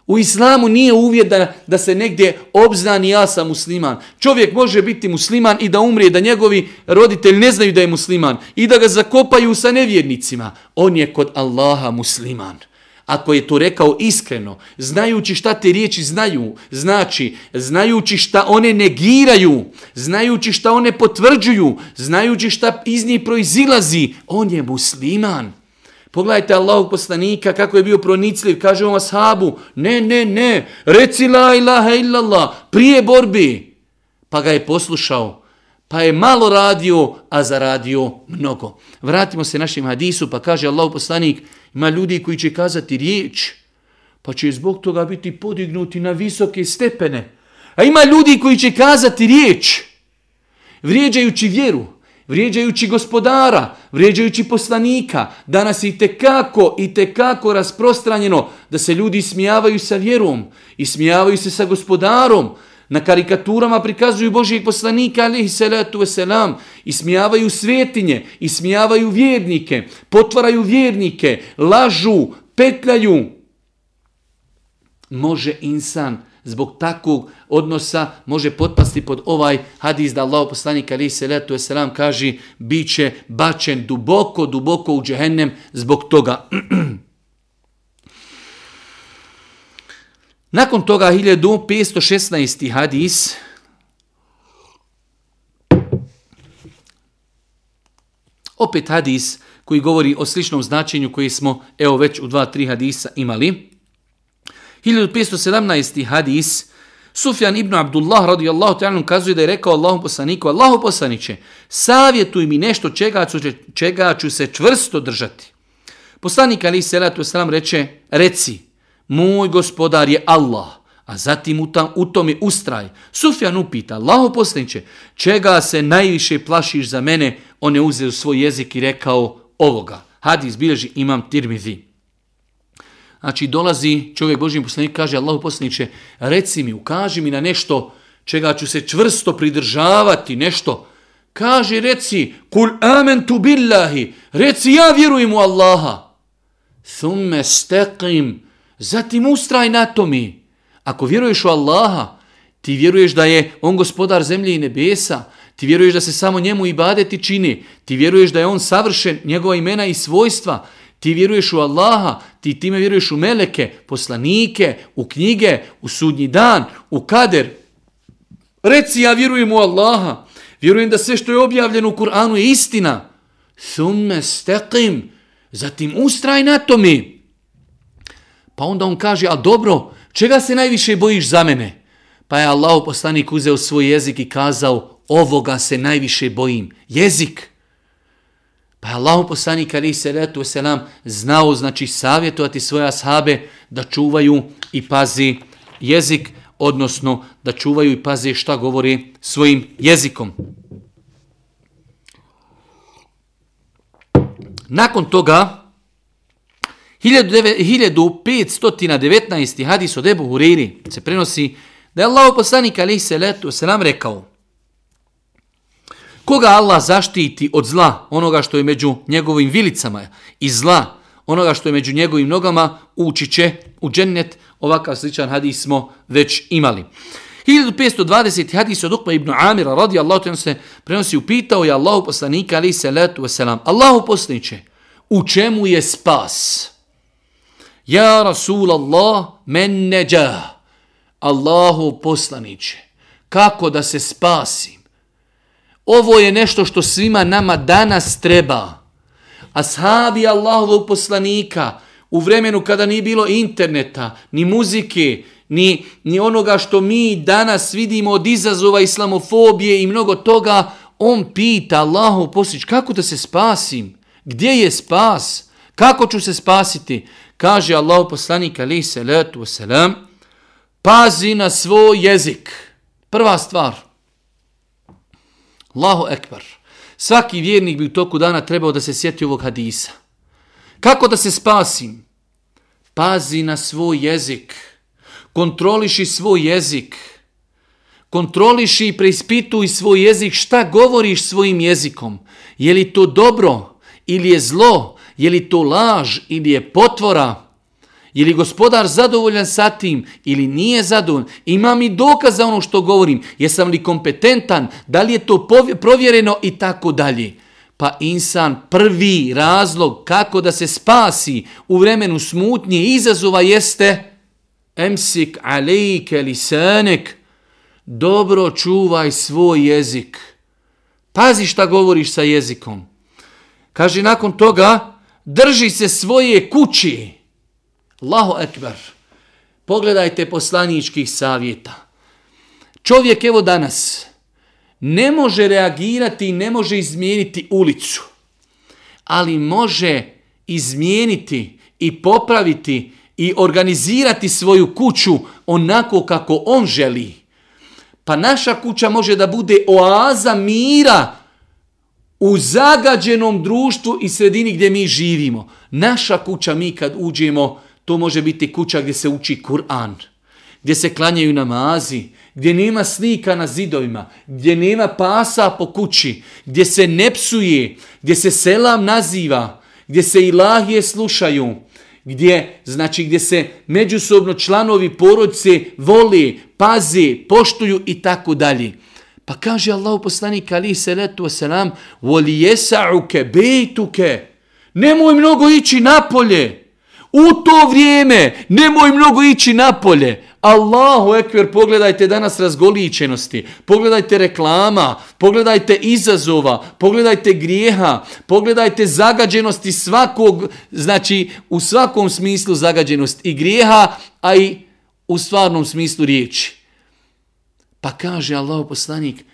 U islamu nije uvjet da, da se negdje obznani ja sam musliman. Čovjek može biti musliman i da umrije, da njegovi roditelji ne znaju da je musliman i da ga zakopaju sa nevjernicima. On je kod Allaha musliman. Ako je to rekao iskreno, znajući šta te riječi znaju, znači, znajući šta one negiraju, znajući šta one potvrđuju, znajući šta iz njih proizilazi, on je musliman. Pogledajte Allahog poslanika kako je bio pronicljiv, kaže on ashabu, ne, ne, ne, reci la ilaha illallah, prije borbi. Pa ga je poslušao, pa je malo radio, a zaradio mnogo. Vratimo se našim hadisu, pa kaže Allahog poslanik, ima ljudi koji će kazati riječ, pa će zbog toga biti podignuti na visoke stepene. A ima ljudi koji će kazati riječ, vrijeđajući vjeru, vrijeđajući gospodara, vrijeđajući poslanika, danas i tekako i tekako rasprostranjeno da se ljudi smijavaju sa vjerom i smijavaju se sa gospodarom, na karikaturama prikazuju Božijeg poslanika, alihi salatu wasalam, ismijavaju svetinje, i smijavaju vjernike, potvaraju vjernike, lažu, petljaju. Može insan zbog takvog odnosa može potpasti pod ovaj hadis da Allah poslanik alihi salatu wasalam selam kaže biće bačen duboko duboko u džehennem zbog toga Nakon toga 1516. hadis opet hadis koji govori o sličnom značenju koji smo evo već u dva, tri hadisa imali. 1517. hadis Sufjan ibn Abdullah radijallahu ta'ala kazuje da je rekao Allahu poslaniku, Allahu poslaniće, savjetuj mi nešto čega ću, čega ću se čvrsto držati. Poslanik ali salatu selam reče, reci, moj gospodar je Allah, a zatim u, tam, u tome ustraj. Sufjan upita, Allaho poslaniće, čega se najviše plašiš za mene? On je uzeo svoj jezik i rekao ovoga. Hadis bilježi imam tirmizi. Znači dolazi čovjek Božijim poslanik, kaže Allahu poslaniće, reci mi, ukaži mi na nešto čega ću se čvrsto pridržavati, nešto. Kaže, reci, kul amentu billahi, reci ja vjerujem u Allaha. Thumme steqim, zatim ustraj na tome. Ako vjeruješ u Allaha, ti vjeruješ da je on gospodar zemlje i nebesa, ti vjeruješ da se samo njemu ibadeti čini, ti vjeruješ da je on savršen, njegova imena i svojstva, Ti vjeruješ u Allaha, ti time vjeruješ u meleke, poslanike, u knjige, u sudnji dan, u kader. Reci ja vjerujem u Allaha, vjerujem da sve što je objavljeno u Kur'anu je istina. Thumme steqim, zatim ustraj na tome. mi. Pa onda on kaže, a dobro, čega se najviše bojiš za mene? Pa je Allah poslanik uzeo svoj jezik i kazao, ovoga se najviše bojim. Jezik. Pa je Allah poslanik ali se retu selam znao znači savjetovati svoje ashabe da čuvaju i pazi jezik, odnosno da čuvaju i pazi šta govori svojim jezikom. Nakon toga 1519. hadis od Ebu Huriri se prenosi da je Allah poslanik ali se letu selam rekao Koga Allah zaštiti od zla, onoga što je među njegovim vilicama i zla, onoga što je među njegovim nogama, ući će u džennet. Ovakav sličan hadis smo već imali. 1520. hadis od Ukma ibn Amira radi Allah to se prenosi upitao je Allahu poslanika ali se letu wasalam. Allahu poslaniće, u čemu je spas? Ja Rasul Allah men neđa. Allahu poslaniće, kako da se spasim? Ovo je nešto što svima nama danas treba. Ashabi Allahovog poslanika u vremenu kada nije bilo interneta, ni muzike, ni, ni onoga što mi danas vidimo od izazova islamofobije i mnogo toga, on pita Allahov poslić, kako da se spasim? Gdje je spas? Kako ću se spasiti? Kaže Allahov poslanik, ali se wasalam, selam, pazi na svoj jezik. Prva stvar. Allahu ekbar. Svaki vjernik bi u toku dana trebao da se sjeti ovog hadisa. Kako da se spasim? Pazi na svoj jezik. Kontroliši svoj jezik. Kontroliši i preispituj svoj jezik. Šta govoriš svojim jezikom? Je li to dobro ili je zlo? Je li to laž ili je potvora? Je li gospodar zadovoljan sa tim ili nije zadovoljan? Imam i dokaz za ono što govorim. Jesam li kompetentan? Da li je to provjereno i tako dalje? Pa insan prvi razlog kako da se spasi u vremenu smutnje i izazova jeste emsik alejke lisanek dobro čuvaj svoj jezik. Pazi šta govoriš sa jezikom. Kaže nakon toga drži se svoje kući. Allahu ekber. Pogledajte poslaničkih savjeta. Čovjek evo danas ne može reagirati i ne može izmijeniti ulicu, ali može izmijeniti i popraviti i organizirati svoju kuću onako kako on želi. Pa naša kuća može da bude oaza mira u zagađenom društvu i sredini gdje mi živimo. Naša kuća mi kad uđemo To može biti kuća gdje se uči Kur'an, gdje se klanjaju namazi, gdje nema slika na zidovima, gdje nema pasa po kući, gdje se ne psuje, gdje se selam naziva, gdje se ilahije slušaju, gdje, znači, gdje se međusobno članovi porodice voli, paze, poštuju i tako dalje. Pa kaže Allah poslanik ali se letu wasalam, voli jesa'uke, bejtuke, nemoj mnogo ići napolje, U to vrijeme nemoj mnogo ići napolje. Allahu ekver, pogledajte danas razgoličenosti, pogledajte reklama, pogledajte izazova, pogledajte grijeha, pogledajte zagađenosti svakog, znači u svakom smislu zagađenost i grijeha, a i u stvarnom smislu riječi. Pa kaže Allah poslanik,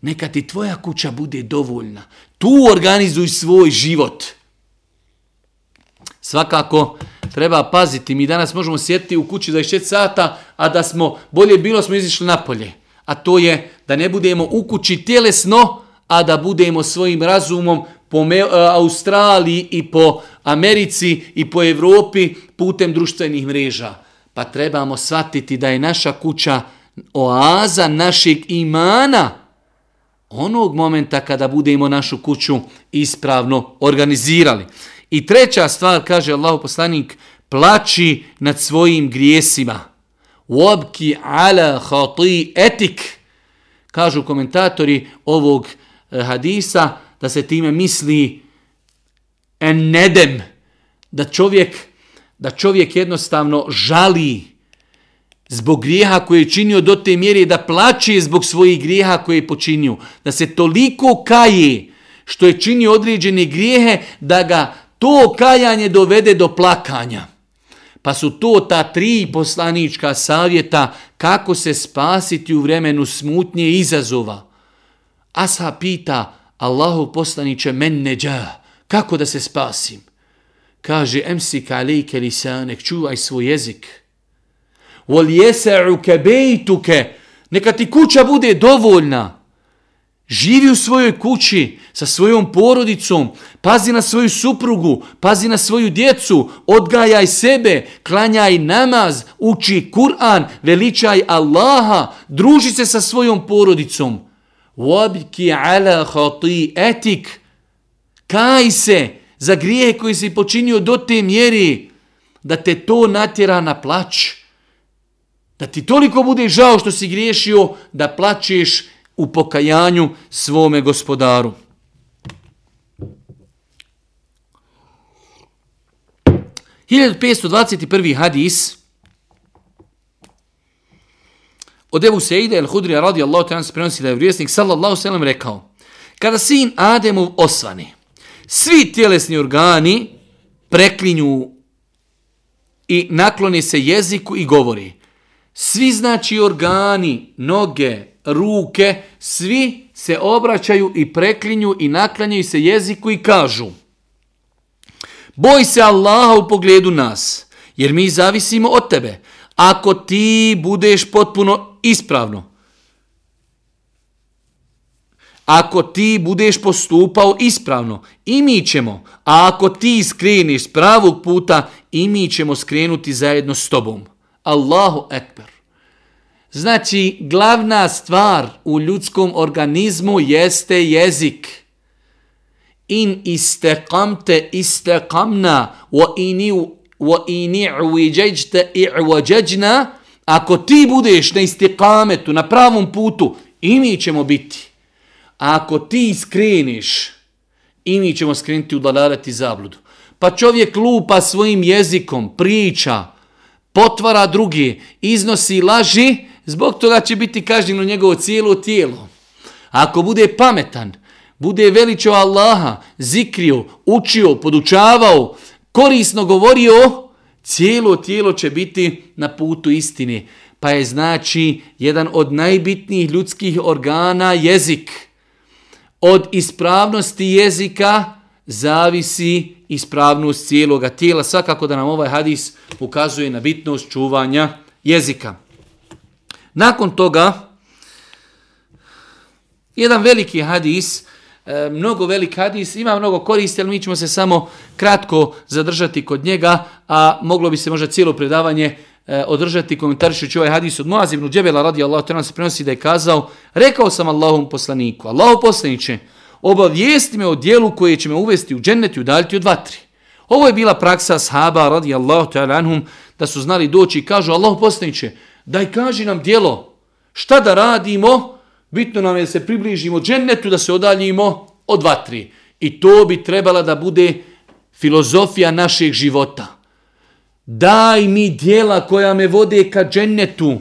neka ti tvoja kuća bude dovoljna. Tu organizuj svoj život. Svakako, treba paziti. Mi danas možemo sjetiti u kući za 6 sata, a da smo, bolje bilo smo izišli napolje. A to je da ne budemo u kući tjelesno, a da budemo svojim razumom po Me e, Australiji i po Americi i po Evropi putem društvenih mreža. Pa trebamo shvatiti da je naša kuća oaza našeg imana onog momenta kada budemo našu kuću ispravno organizirali. I treća stvar, kaže Allah poslanik, plači nad svojim grijesima. Wabki ala hati etik. Kažu komentatori ovog eh, hadisa da se time misli en nedem, da čovjek, da čovjek jednostavno žali zbog grijeha koje je činio do te mjere da plaće zbog svojih grijeha koje je počinio. Da se toliko kaje što je činio određene grijehe da ga to kajanje dovede do plakanja. Pa su to ta tri poslanička savjeta kako se spasiti u vremenu smutnje i izazova. Asa pita Allahu poslaniće men neđa, kako da se spasim? Kaže, emsik alejke lisanek, čuvaj svoj jezik. Wal jesa'u kebejtuke, neka ti kuća bude dovoljna. Živi u svojoj kući sa svojom porodicom, pazi na svoju suprugu, pazi na svoju djecu, odgajaj sebe, klanjaj namaz, uči Kur'an, veličaj Allaha, druži se sa svojom porodicom. Wabki ala khati'atik. kaj se za grije koji si počinio do te mjeri da te to natjera na plać. Da ti toliko bude žao što si griješio da plaćeš u pokajanju svome gospodaru. Hiljad 521. hadis od Ebu Sejde el Hudrija radijallahu ta'an se prenosi da je vrijesnik sallallahu sallam rekao kada sin Ademov osvane svi tjelesni organi preklinju i naklone se jeziku i govori svi znači organi, noge, ruke, svi se obraćaju i preklinju i naklanjaju se jeziku i kažu Boj se Allaha u pogledu nas, jer mi zavisimo od tebe. Ako ti budeš potpuno ispravno, ako ti budeš postupao ispravno, i mi ćemo, a ako ti skreniš s pravog puta, i mi ćemo skrenuti zajedno s tobom. Allahu ekber. Znači, glavna stvar u ljudskom organizmu jeste jezik. In istekamte istekamna, wa ini wa ini uviđeđte i'vađeđna ako ti budeš na istiqametu, na pravom putu, i mi ćemo biti. A ako ti skreniš, i mi ćemo skrenuti u dalaleti zabludu. Pa čovjek lupa svojim jezikom, priča, potvara drugi, iznosi laži, Zbog toga će biti kažnjeno njegovo cijelo tijelo. Ako bude pametan, bude veličao Allaha, zikrio, učio, podučavao, korisno govorio, cijelo tijelo će biti na putu istine. Pa je znači jedan od najbitnijih ljudskih organa jezik. Od ispravnosti jezika zavisi ispravnost cijeloga tijela. Svakako da nam ovaj hadis ukazuje na bitnost čuvanja jezika. Nakon toga, jedan veliki hadis, e, mnogo velik hadis, ima mnogo koristi, ali mi ćemo se samo kratko zadržati kod njega, a moglo bi se možda cijelo predavanje e, održati komentarišući ovaj hadis od Muaz ibn Džebela radi Allah, to nam se prenosi da je kazao, rekao sam Allahom poslaniku, Allahu poslaniće, obavijesti me o dijelu koje će me uvesti u džennet i udaljiti od vatri. Ovo je bila praksa sahaba ta'ala anhum da su znali doći i kažu, Allahu poslaniće, daj kaži nam dijelo, šta da radimo, bitno nam je da se približimo džennetu, da se odaljimo od vatri. I to bi trebala da bude filozofija našeg života. daj mi dijela koja me vode ka džennetu,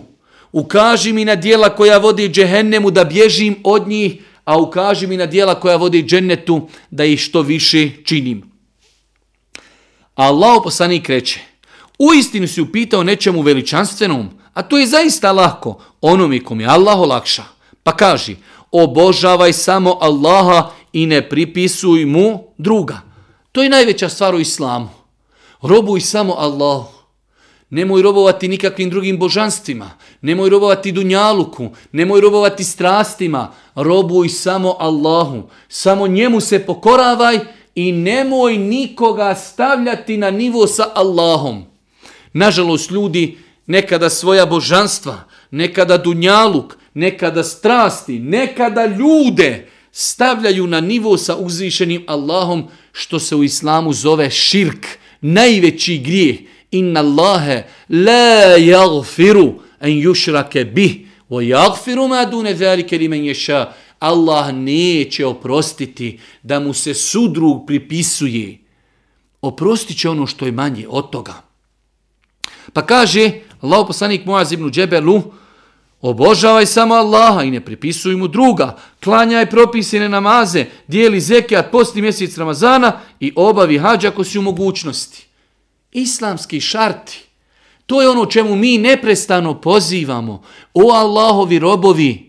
ukaži mi na dijela koja vode džehennemu da bježim od njih, a ukaži mi na dijela koja vode džennetu da ih što više činim. Allah poslanik kreće, u istinu si upitao nečemu veličanstvenom, a to je zaista lako, onome kom je Allah olakša. Pa kaži, obožavaj samo Allaha i ne pripisuj mu druga. To je najveća stvar u islamu. Robuj samo Allahu. Nemoj robovati nikakvim drugim božanstvima. Nemoj robovati dunjaluku. Nemoj robovati strastima. Robuj samo Allahu. Samo njemu se pokoravaj i nemoj nikoga stavljati na nivo sa Allahom. Nažalost, ljudi nekada svoja božanstva, nekada dunjaluk, nekada strasti, nekada ljude stavljaju na nivo sa uzvišenim Allahom, što se u islamu zove širk, najveći grijeh. Inna Allahe la jagfiru en yushrake bih, wa yaghfiru ma dune zalike limen yasha. Allah neće oprostiti da mu se sudrug pripisuje. Oprostit će ono što je manje od toga. Pa kaže Allah poslanik Muaz ibn Džebelu, Obožavaj samo Allaha i ne pripisuj mu druga. Klanjaj propisine namaze, dijeli zekijat posti mjesec Ramazana i obavi hađa ako si u mogućnosti. Islamski šarti. To je ono čemu mi neprestano pozivamo. O Allahovi robovi,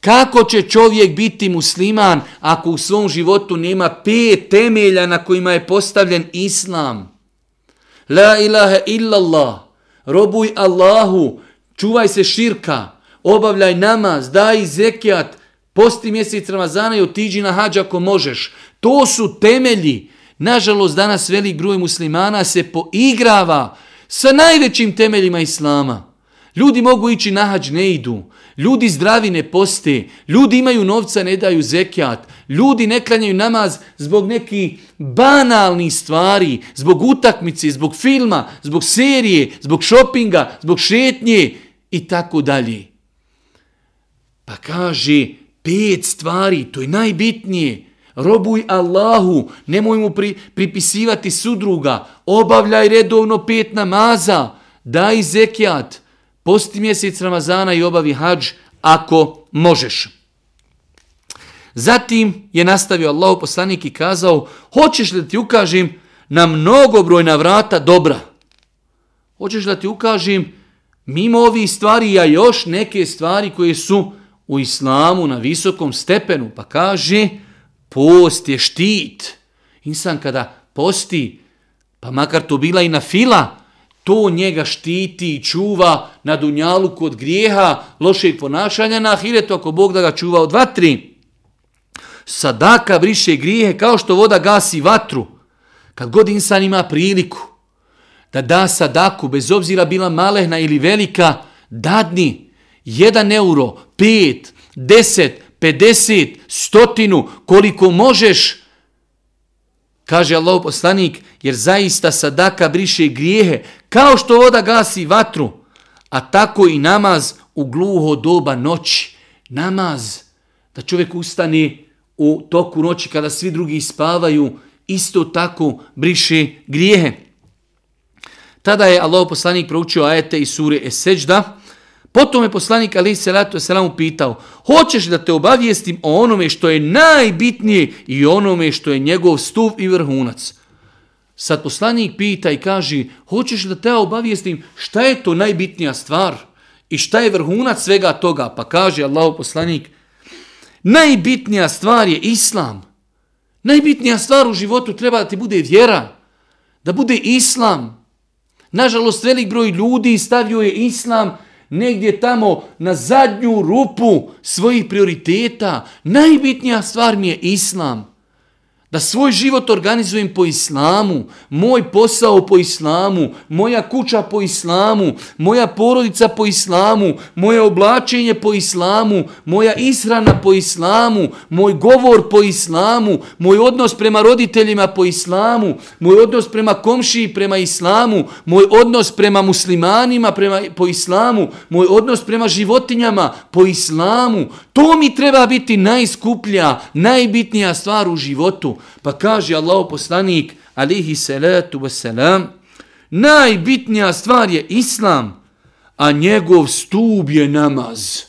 kako će čovjek biti musliman ako u svom životu nema pet temelja na kojima je postavljen Islam? La ilaha illallah, robuj Allahu, čuvaj se širka, obavljaj namaz, daj zekijat, posti mjesec Ramazana i otiđi na hađ ako možeš. To su temelji. Nažalost, danas velik broj muslimana se poigrava sa najvećim temeljima Islama. Ljudi mogu ići na hađ, ne idu. Ljudi zdravi ne poste. Ljudi imaju novca, ne daju zekijat. Ljudi ne klanjaju namaz zbog neki banalni stvari, zbog utakmice, zbog filma, zbog serije, zbog šopinga, zbog šetnje i tako dalje. Pa kaže pet stvari, to je najbitnije. Robuj Allahu, nemoj mu pri, pripisivati sudruga, obavljaj redovno pet namaza, daj zekijat, posti mjesec Ramazana i obavi hađ ako možeš. Zatim je nastavio Allahu poslanik i kazao, hoćeš da ti ukažem na mnogobrojna vrata dobra? Hoćeš da ti ukažem mimo ovih stvari, a još neke stvari koje su u islamu na visokom stepenu, pa kaže, post je štit. Insan kada posti, pa makar to bila i na fila, to njega štiti i čuva na dunjalu kod grijeha, lošeg ponašanja na ahiretu, ako Bog da ga čuva od vatri. Sadaka briše grijehe kao što voda gasi vatru. Kad god insan ima priliku, da da sadaku, bez obzira bila malehna ili velika, dadni 1 euro, 5, 10, 50, stotinu, koliko možeš, kaže Allah poslanik, jer zaista sadaka briše grijehe, kao što voda gasi vatru, a tako i namaz u gluho doba noći. Namaz, da čovjek ustane u toku noći kada svi drugi spavaju, isto tako briše grijehe. Tada je Allah poslanik proučio ajete iz sure Eseđda. Potom je poslanik Ali Selatu Selam pitao, hoćeš da te obavijestim o onome što je najbitnije i onome što je njegov stup i vrhunac. Sad poslanik pita i kaže, hoćeš da te obavijestim šta je to najbitnija stvar i šta je vrhunac svega toga? Pa kaže Allah poslanik, najbitnija stvar je Islam. Najbitnija stvar u životu treba da ti bude vjera, da bude Islam, Nažalost, velik broj ljudi stavio je islam negdje tamo na zadnju rupu svojih prioriteta. Najbitnija stvar mi je islam da svoj život organizujem po islamu, moj posao po islamu, moja kuća po islamu, moja porodica po islamu, moje oblačenje po islamu, moja ishrana po islamu, moj govor po islamu, moj odnos prema roditeljima po islamu, moj odnos prema komšiji prema islamu, moj odnos prema muslimanima prema, po islamu, moj odnos prema životinjama po islamu. To mi treba biti najskuplja, najbitnija stvar u životu. Pa kaže Allah poslanik alihi salatu wasalam, Najbitnija stvar je islam, a njegov stub je namaz.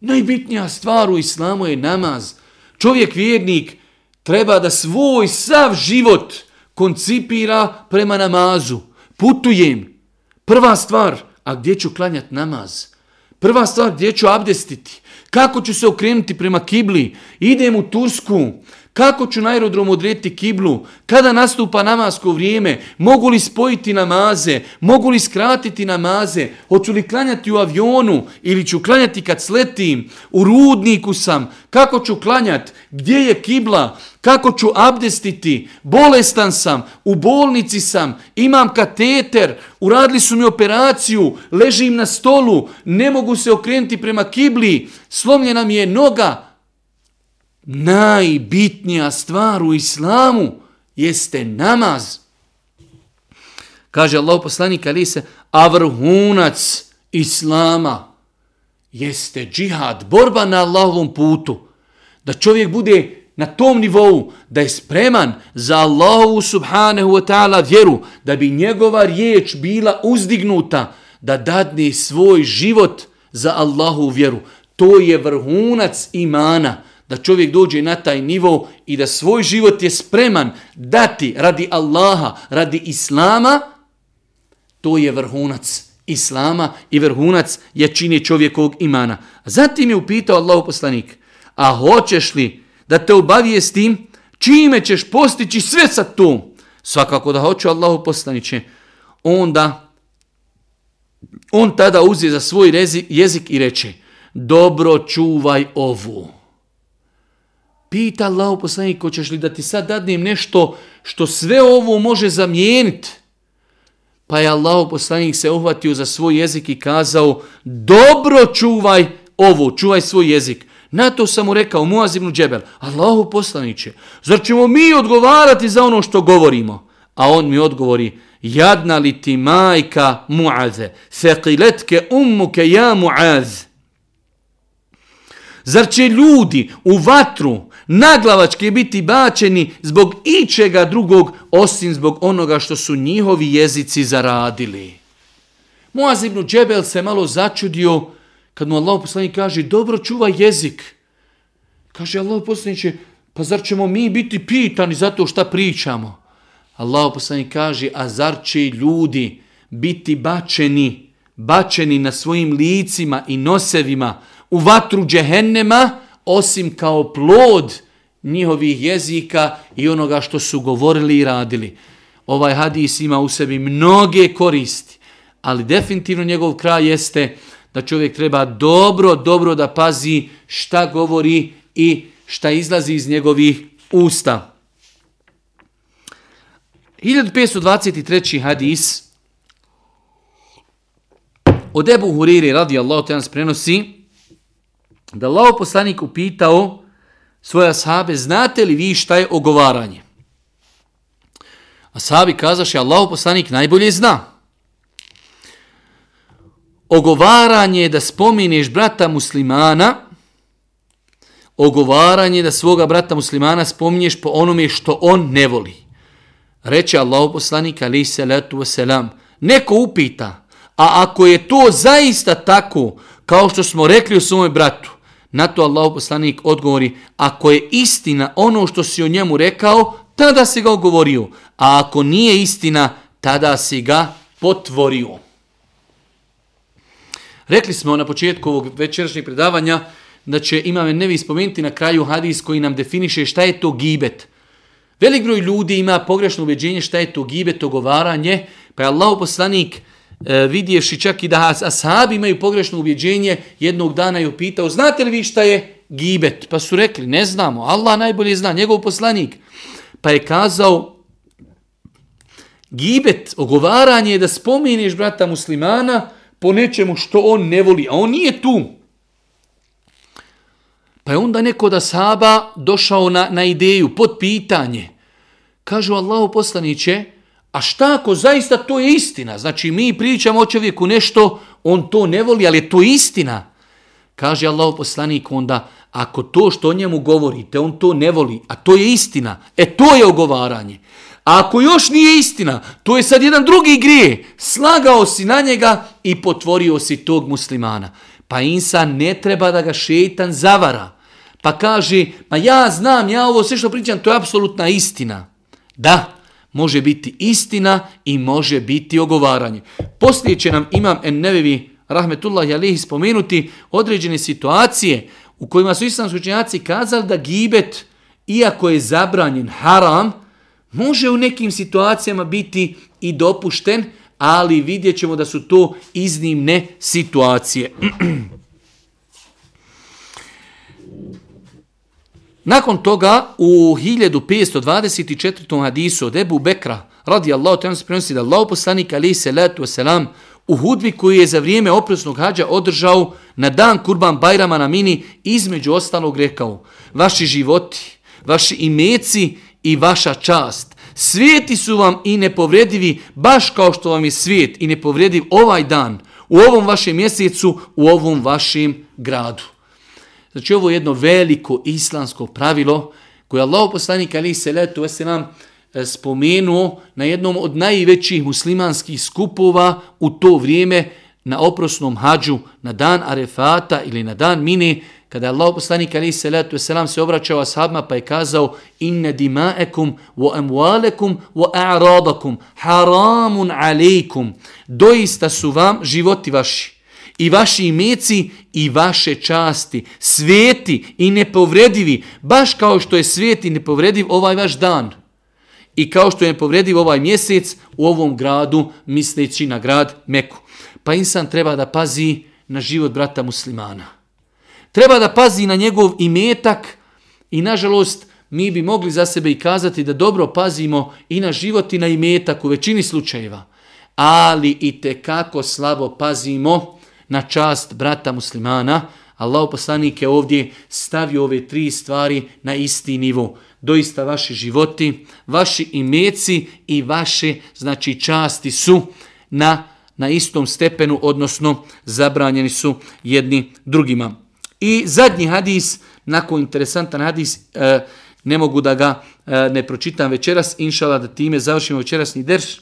Najbitnija stvar u islamu je namaz. Čovjek vjernik treba da svoj sav život koncipira prema namazu. Putujem. Prva stvar, a gdje ću klanjati namaz? Prva stvar, gdje ću abdestiti? Kako ću se okrenuti prema kibli? Idem u Tursku. Kako ću na aerodromu odrediti kiblu? Kada nastupa namasko vrijeme? Mogu li spojiti namaze? Mogu li skratiti namaze? Hoću li klanjati u avionu? Ili ću klanjati kad sletim? U rudniku sam. Kako ću klanjati? Gdje je kibla? Kako ću abdestiti? Bolestan sam. U bolnici sam. Imam kateter. Uradili su mi operaciju. Ležim na stolu. Ne mogu se okrenuti prema kibli. Slomljena mi je noga najbitnija stvar u islamu jeste namaz. Kaže Allah poslanik ali se, a vrhunac islama jeste džihad, borba na Allahovom putu. Da čovjek bude na tom nivou, da je spreman za Allahu subhanahu wa ta'ala vjeru, da bi njegova riječ bila uzdignuta, da dadne svoj život za Allahu vjeru. To je vrhunac imana da čovjek dođe na taj nivo i da svoj život je spreman dati radi Allaha, radi Islama, to je vrhunac Islama i vrhunac jačine čovjekovog imana. Zatim je upitao Allahu poslanik, a hoćeš li da te obavijestim čime ćeš postići sve sa tom? Svakako da hoću Allahu poslaniće. Onda, on tada uzije za svoj jezik i reče, dobro čuvaj ovu. Pita Allah poslanik, hoćeš li da ti sad dadnem nešto što sve ovo može zamijeniti? Pa je Allah poslanik se uhvatio za svoj jezik i kazao, dobro čuvaj ovo, čuvaj svoj jezik. Na to sam mu rekao, Muaz ibn Džebel, Allahu poslaniće, zar ćemo mi odgovarati za ono što govorimo? A on mi odgovori, jadna li ti majka Muaze, feqiletke ummuke ja Muaz. Zar će ljudi u vatru naglavački biti bačeni zbog ičega drugog, osim zbog onoga što su njihovi jezici zaradili. Moaz ibn Džebel se malo začudio kad mu Allah poslanik kaže dobro čuva jezik. Kaže Allah poslanik pa zar ćemo mi biti pitani zato šta pričamo? Allah poslanik kaže a zar će ljudi biti bačeni, bačeni na svojim licima i nosevima u vatru džehennema, osim kao plod njihovih jezika i onoga što su govorili i radili. Ovaj hadis ima u sebi mnoge koristi, ali definitivno njegov kraj jeste da čovjek treba dobro, dobro da pazi šta govori i šta izlazi iz njegovih usta. 1523. hadis od Ebu Huriri radijallahu ta'ala prenosi da Allah poslanik upitao svoje ashabe, znate li vi šta je ogovaranje? Ashabi sahabi kazaše, Allah poslanik najbolje zna. Ogovaranje je da spominješ brata muslimana, ogovaranje je da svoga brata muslimana spominješ po onome što on ne voli. Reče Allah poslanik, ali se letu wasalam, neko upita, a ako je to zaista tako, kao što smo rekli u svome bratu, Na to Allah poslanik odgovori, ako je istina ono što si o njemu rekao, tada si ga ogovorio. A ako nije istina, tada si ga potvorio. Rekli smo na početku ovog večerašnjeg predavanja da će imame nevi spomenuti na kraju hadis koji nam definiše šta je to gibet. Velik broj ljudi ima pogrešno ubeđenje šta je to gibet, ogovaranje, pa je Allah poslanik e, vidjevši čak i da ashabi imaju pogrešno ubjeđenje, jednog dana je upitao, znate li vi šta je gibet? Pa su rekli, ne znamo, Allah najbolje zna, njegov poslanik. Pa je kazao, gibet, ogovaranje je da spomeniš brata muslimana po nečemu što on ne voli, a on nije tu. Pa je onda neko da saba došao na, na ideju, pod pitanje. Kažu Allahu poslaniće, A šta ako zaista to je istina? Znači mi pričamo o čovjeku nešto, on to ne voli, ali je to istina. Kaže Allah poslanik onda, ako to što o njemu govorite, on to ne voli, a to je istina, e to je ogovaranje. A ako još nije istina, to je sad jedan drugi grije. Slagao si na njega i potvorio si tog muslimana. Pa insan ne treba da ga šeitan zavara. Pa kaže, ma ja znam, ja ovo sve što pričam, to je apsolutna istina. Da, može biti istina i može biti ogovaranje. Poslije će nam imam en nevevi rahmetullah alihi spomenuti određene situacije u kojima su islamski učenjaci kazali da gibet, iako je zabranjen haram, može u nekim situacijama biti i dopušten, ali vidjet ćemo da su to iznimne situacije. Nakon toga u 1524. hadisu od Ebu Bekra radi Allah, te se prenosi da Allah poslanik alaih salatu wasalam u hudbi koji je za vrijeme opresnog hađa održao na dan Kurban Bajrama na Mini između ostalog rekao vaši životi, vaši imeci i vaša čast. Svijeti su vam i nepovredivi baš kao što vam je svijet i nepovrediv ovaj dan u ovom vašem mjesecu, u ovom vašem gradu. Znači ovo je jedno veliko islamsko pravilo koje Allah poslanik ali se letu wasalam spomenuo na jednom od najvećih muslimanskih skupova u to vrijeme na oprosnom hađu, na dan Arefata ili na dan Mine, kada je Allah poslanik ali se letu wasalam se obraćao ashabima pa je kazao inne dimaekum wa amwalekum wa a'radakum haramun alejkum. Doista su vam životi vaši i vaši imeci i vaše časti, sveti i nepovredivi, baš kao što je sveti i nepovrediv ovaj vaš dan. I kao što je nepovrediv ovaj mjesec u ovom gradu, misleći na grad Meku. Pa insan treba da pazi na život brata muslimana. Treba da pazi na njegov imetak i nažalost mi bi mogli za sebe i kazati da dobro pazimo i na život i na imetak u većini slučajeva. Ali i te kako slabo pazimo na čast brata muslimana, Allah poslanik je ovdje stavio ove tri stvari na isti nivo. Doista vaši životi, vaši imeci i vaše znači časti su na, na istom stepenu, odnosno zabranjeni su jedni drugima. I zadnji hadis, nakon interesantan hadis, e, ne mogu da ga e, ne pročitam večeras, inšala da time završimo večerasni derš.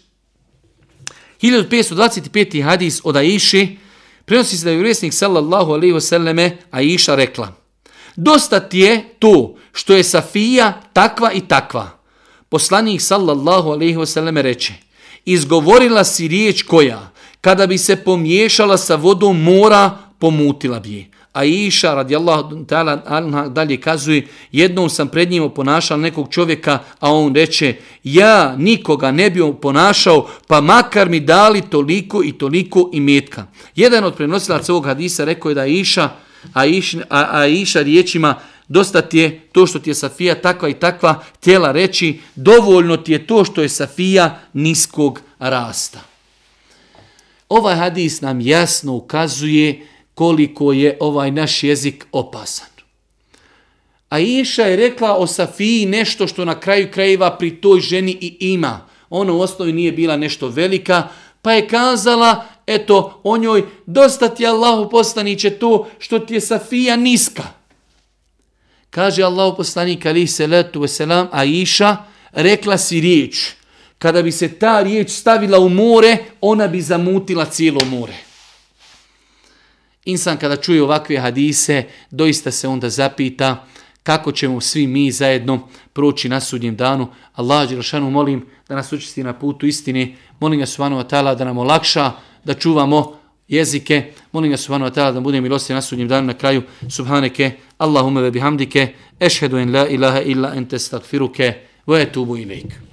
1525. hadis od Aiši, Prenosi se da je vjesnik sallallahu alaihi wasallame Aisha rekla Dosta ti je to što je Safija takva i takva. Poslanik sallallahu alaihi wasallame reče Izgovorila si riječ koja kada bi se pomiješala sa vodom mora pomutila bi je. A Iša radijallahu ta'ala dalje kazuje, jednom sam pred njim ponašao nekog čovjeka, a on reče, ja nikoga ne bi ponašao, pa makar mi dali toliko i toliko imetka. Jedan od prenosilaca ovog hadisa rekao je da Iša, a Iš, a, a Iša riječima, dosta ti je to što ti je Safija takva i takva tijela reći, dovoljno ti je to što je Safija niskog rasta. Ovaj hadis nam jasno ukazuje koliko je ovaj naš jezik opasan. A Iša je rekla o Safiji nešto što na kraju krajeva pri toj ženi i ima. Ona u osnovi nije bila nešto velika, pa je kazala, eto, o njoj, dosta ti Allahu poslaniće to što ti je Safija niska. Kaže Allahu poslanik ali se letu veselam, a Iša rekla si riječ. Kada bi se ta riječ stavila u more, ona bi zamutila cijelo more. Insan kada čuje ovakve hadise, doista se onda zapita kako ćemo svi mi zajedno proći na sudnjem danu. Allah Đelšanu molim da nas učesti na putu istine. Molim ga Subhanu Atala da nam olakša, da čuvamo jezike. Molim ga Subhanu Atala da bude milosti na sudnjem danu na kraju. Subhaneke, Allahume ve bihamdike, ešhedu en la ilaha illa ente stakfiruke, ve etubu ilaik.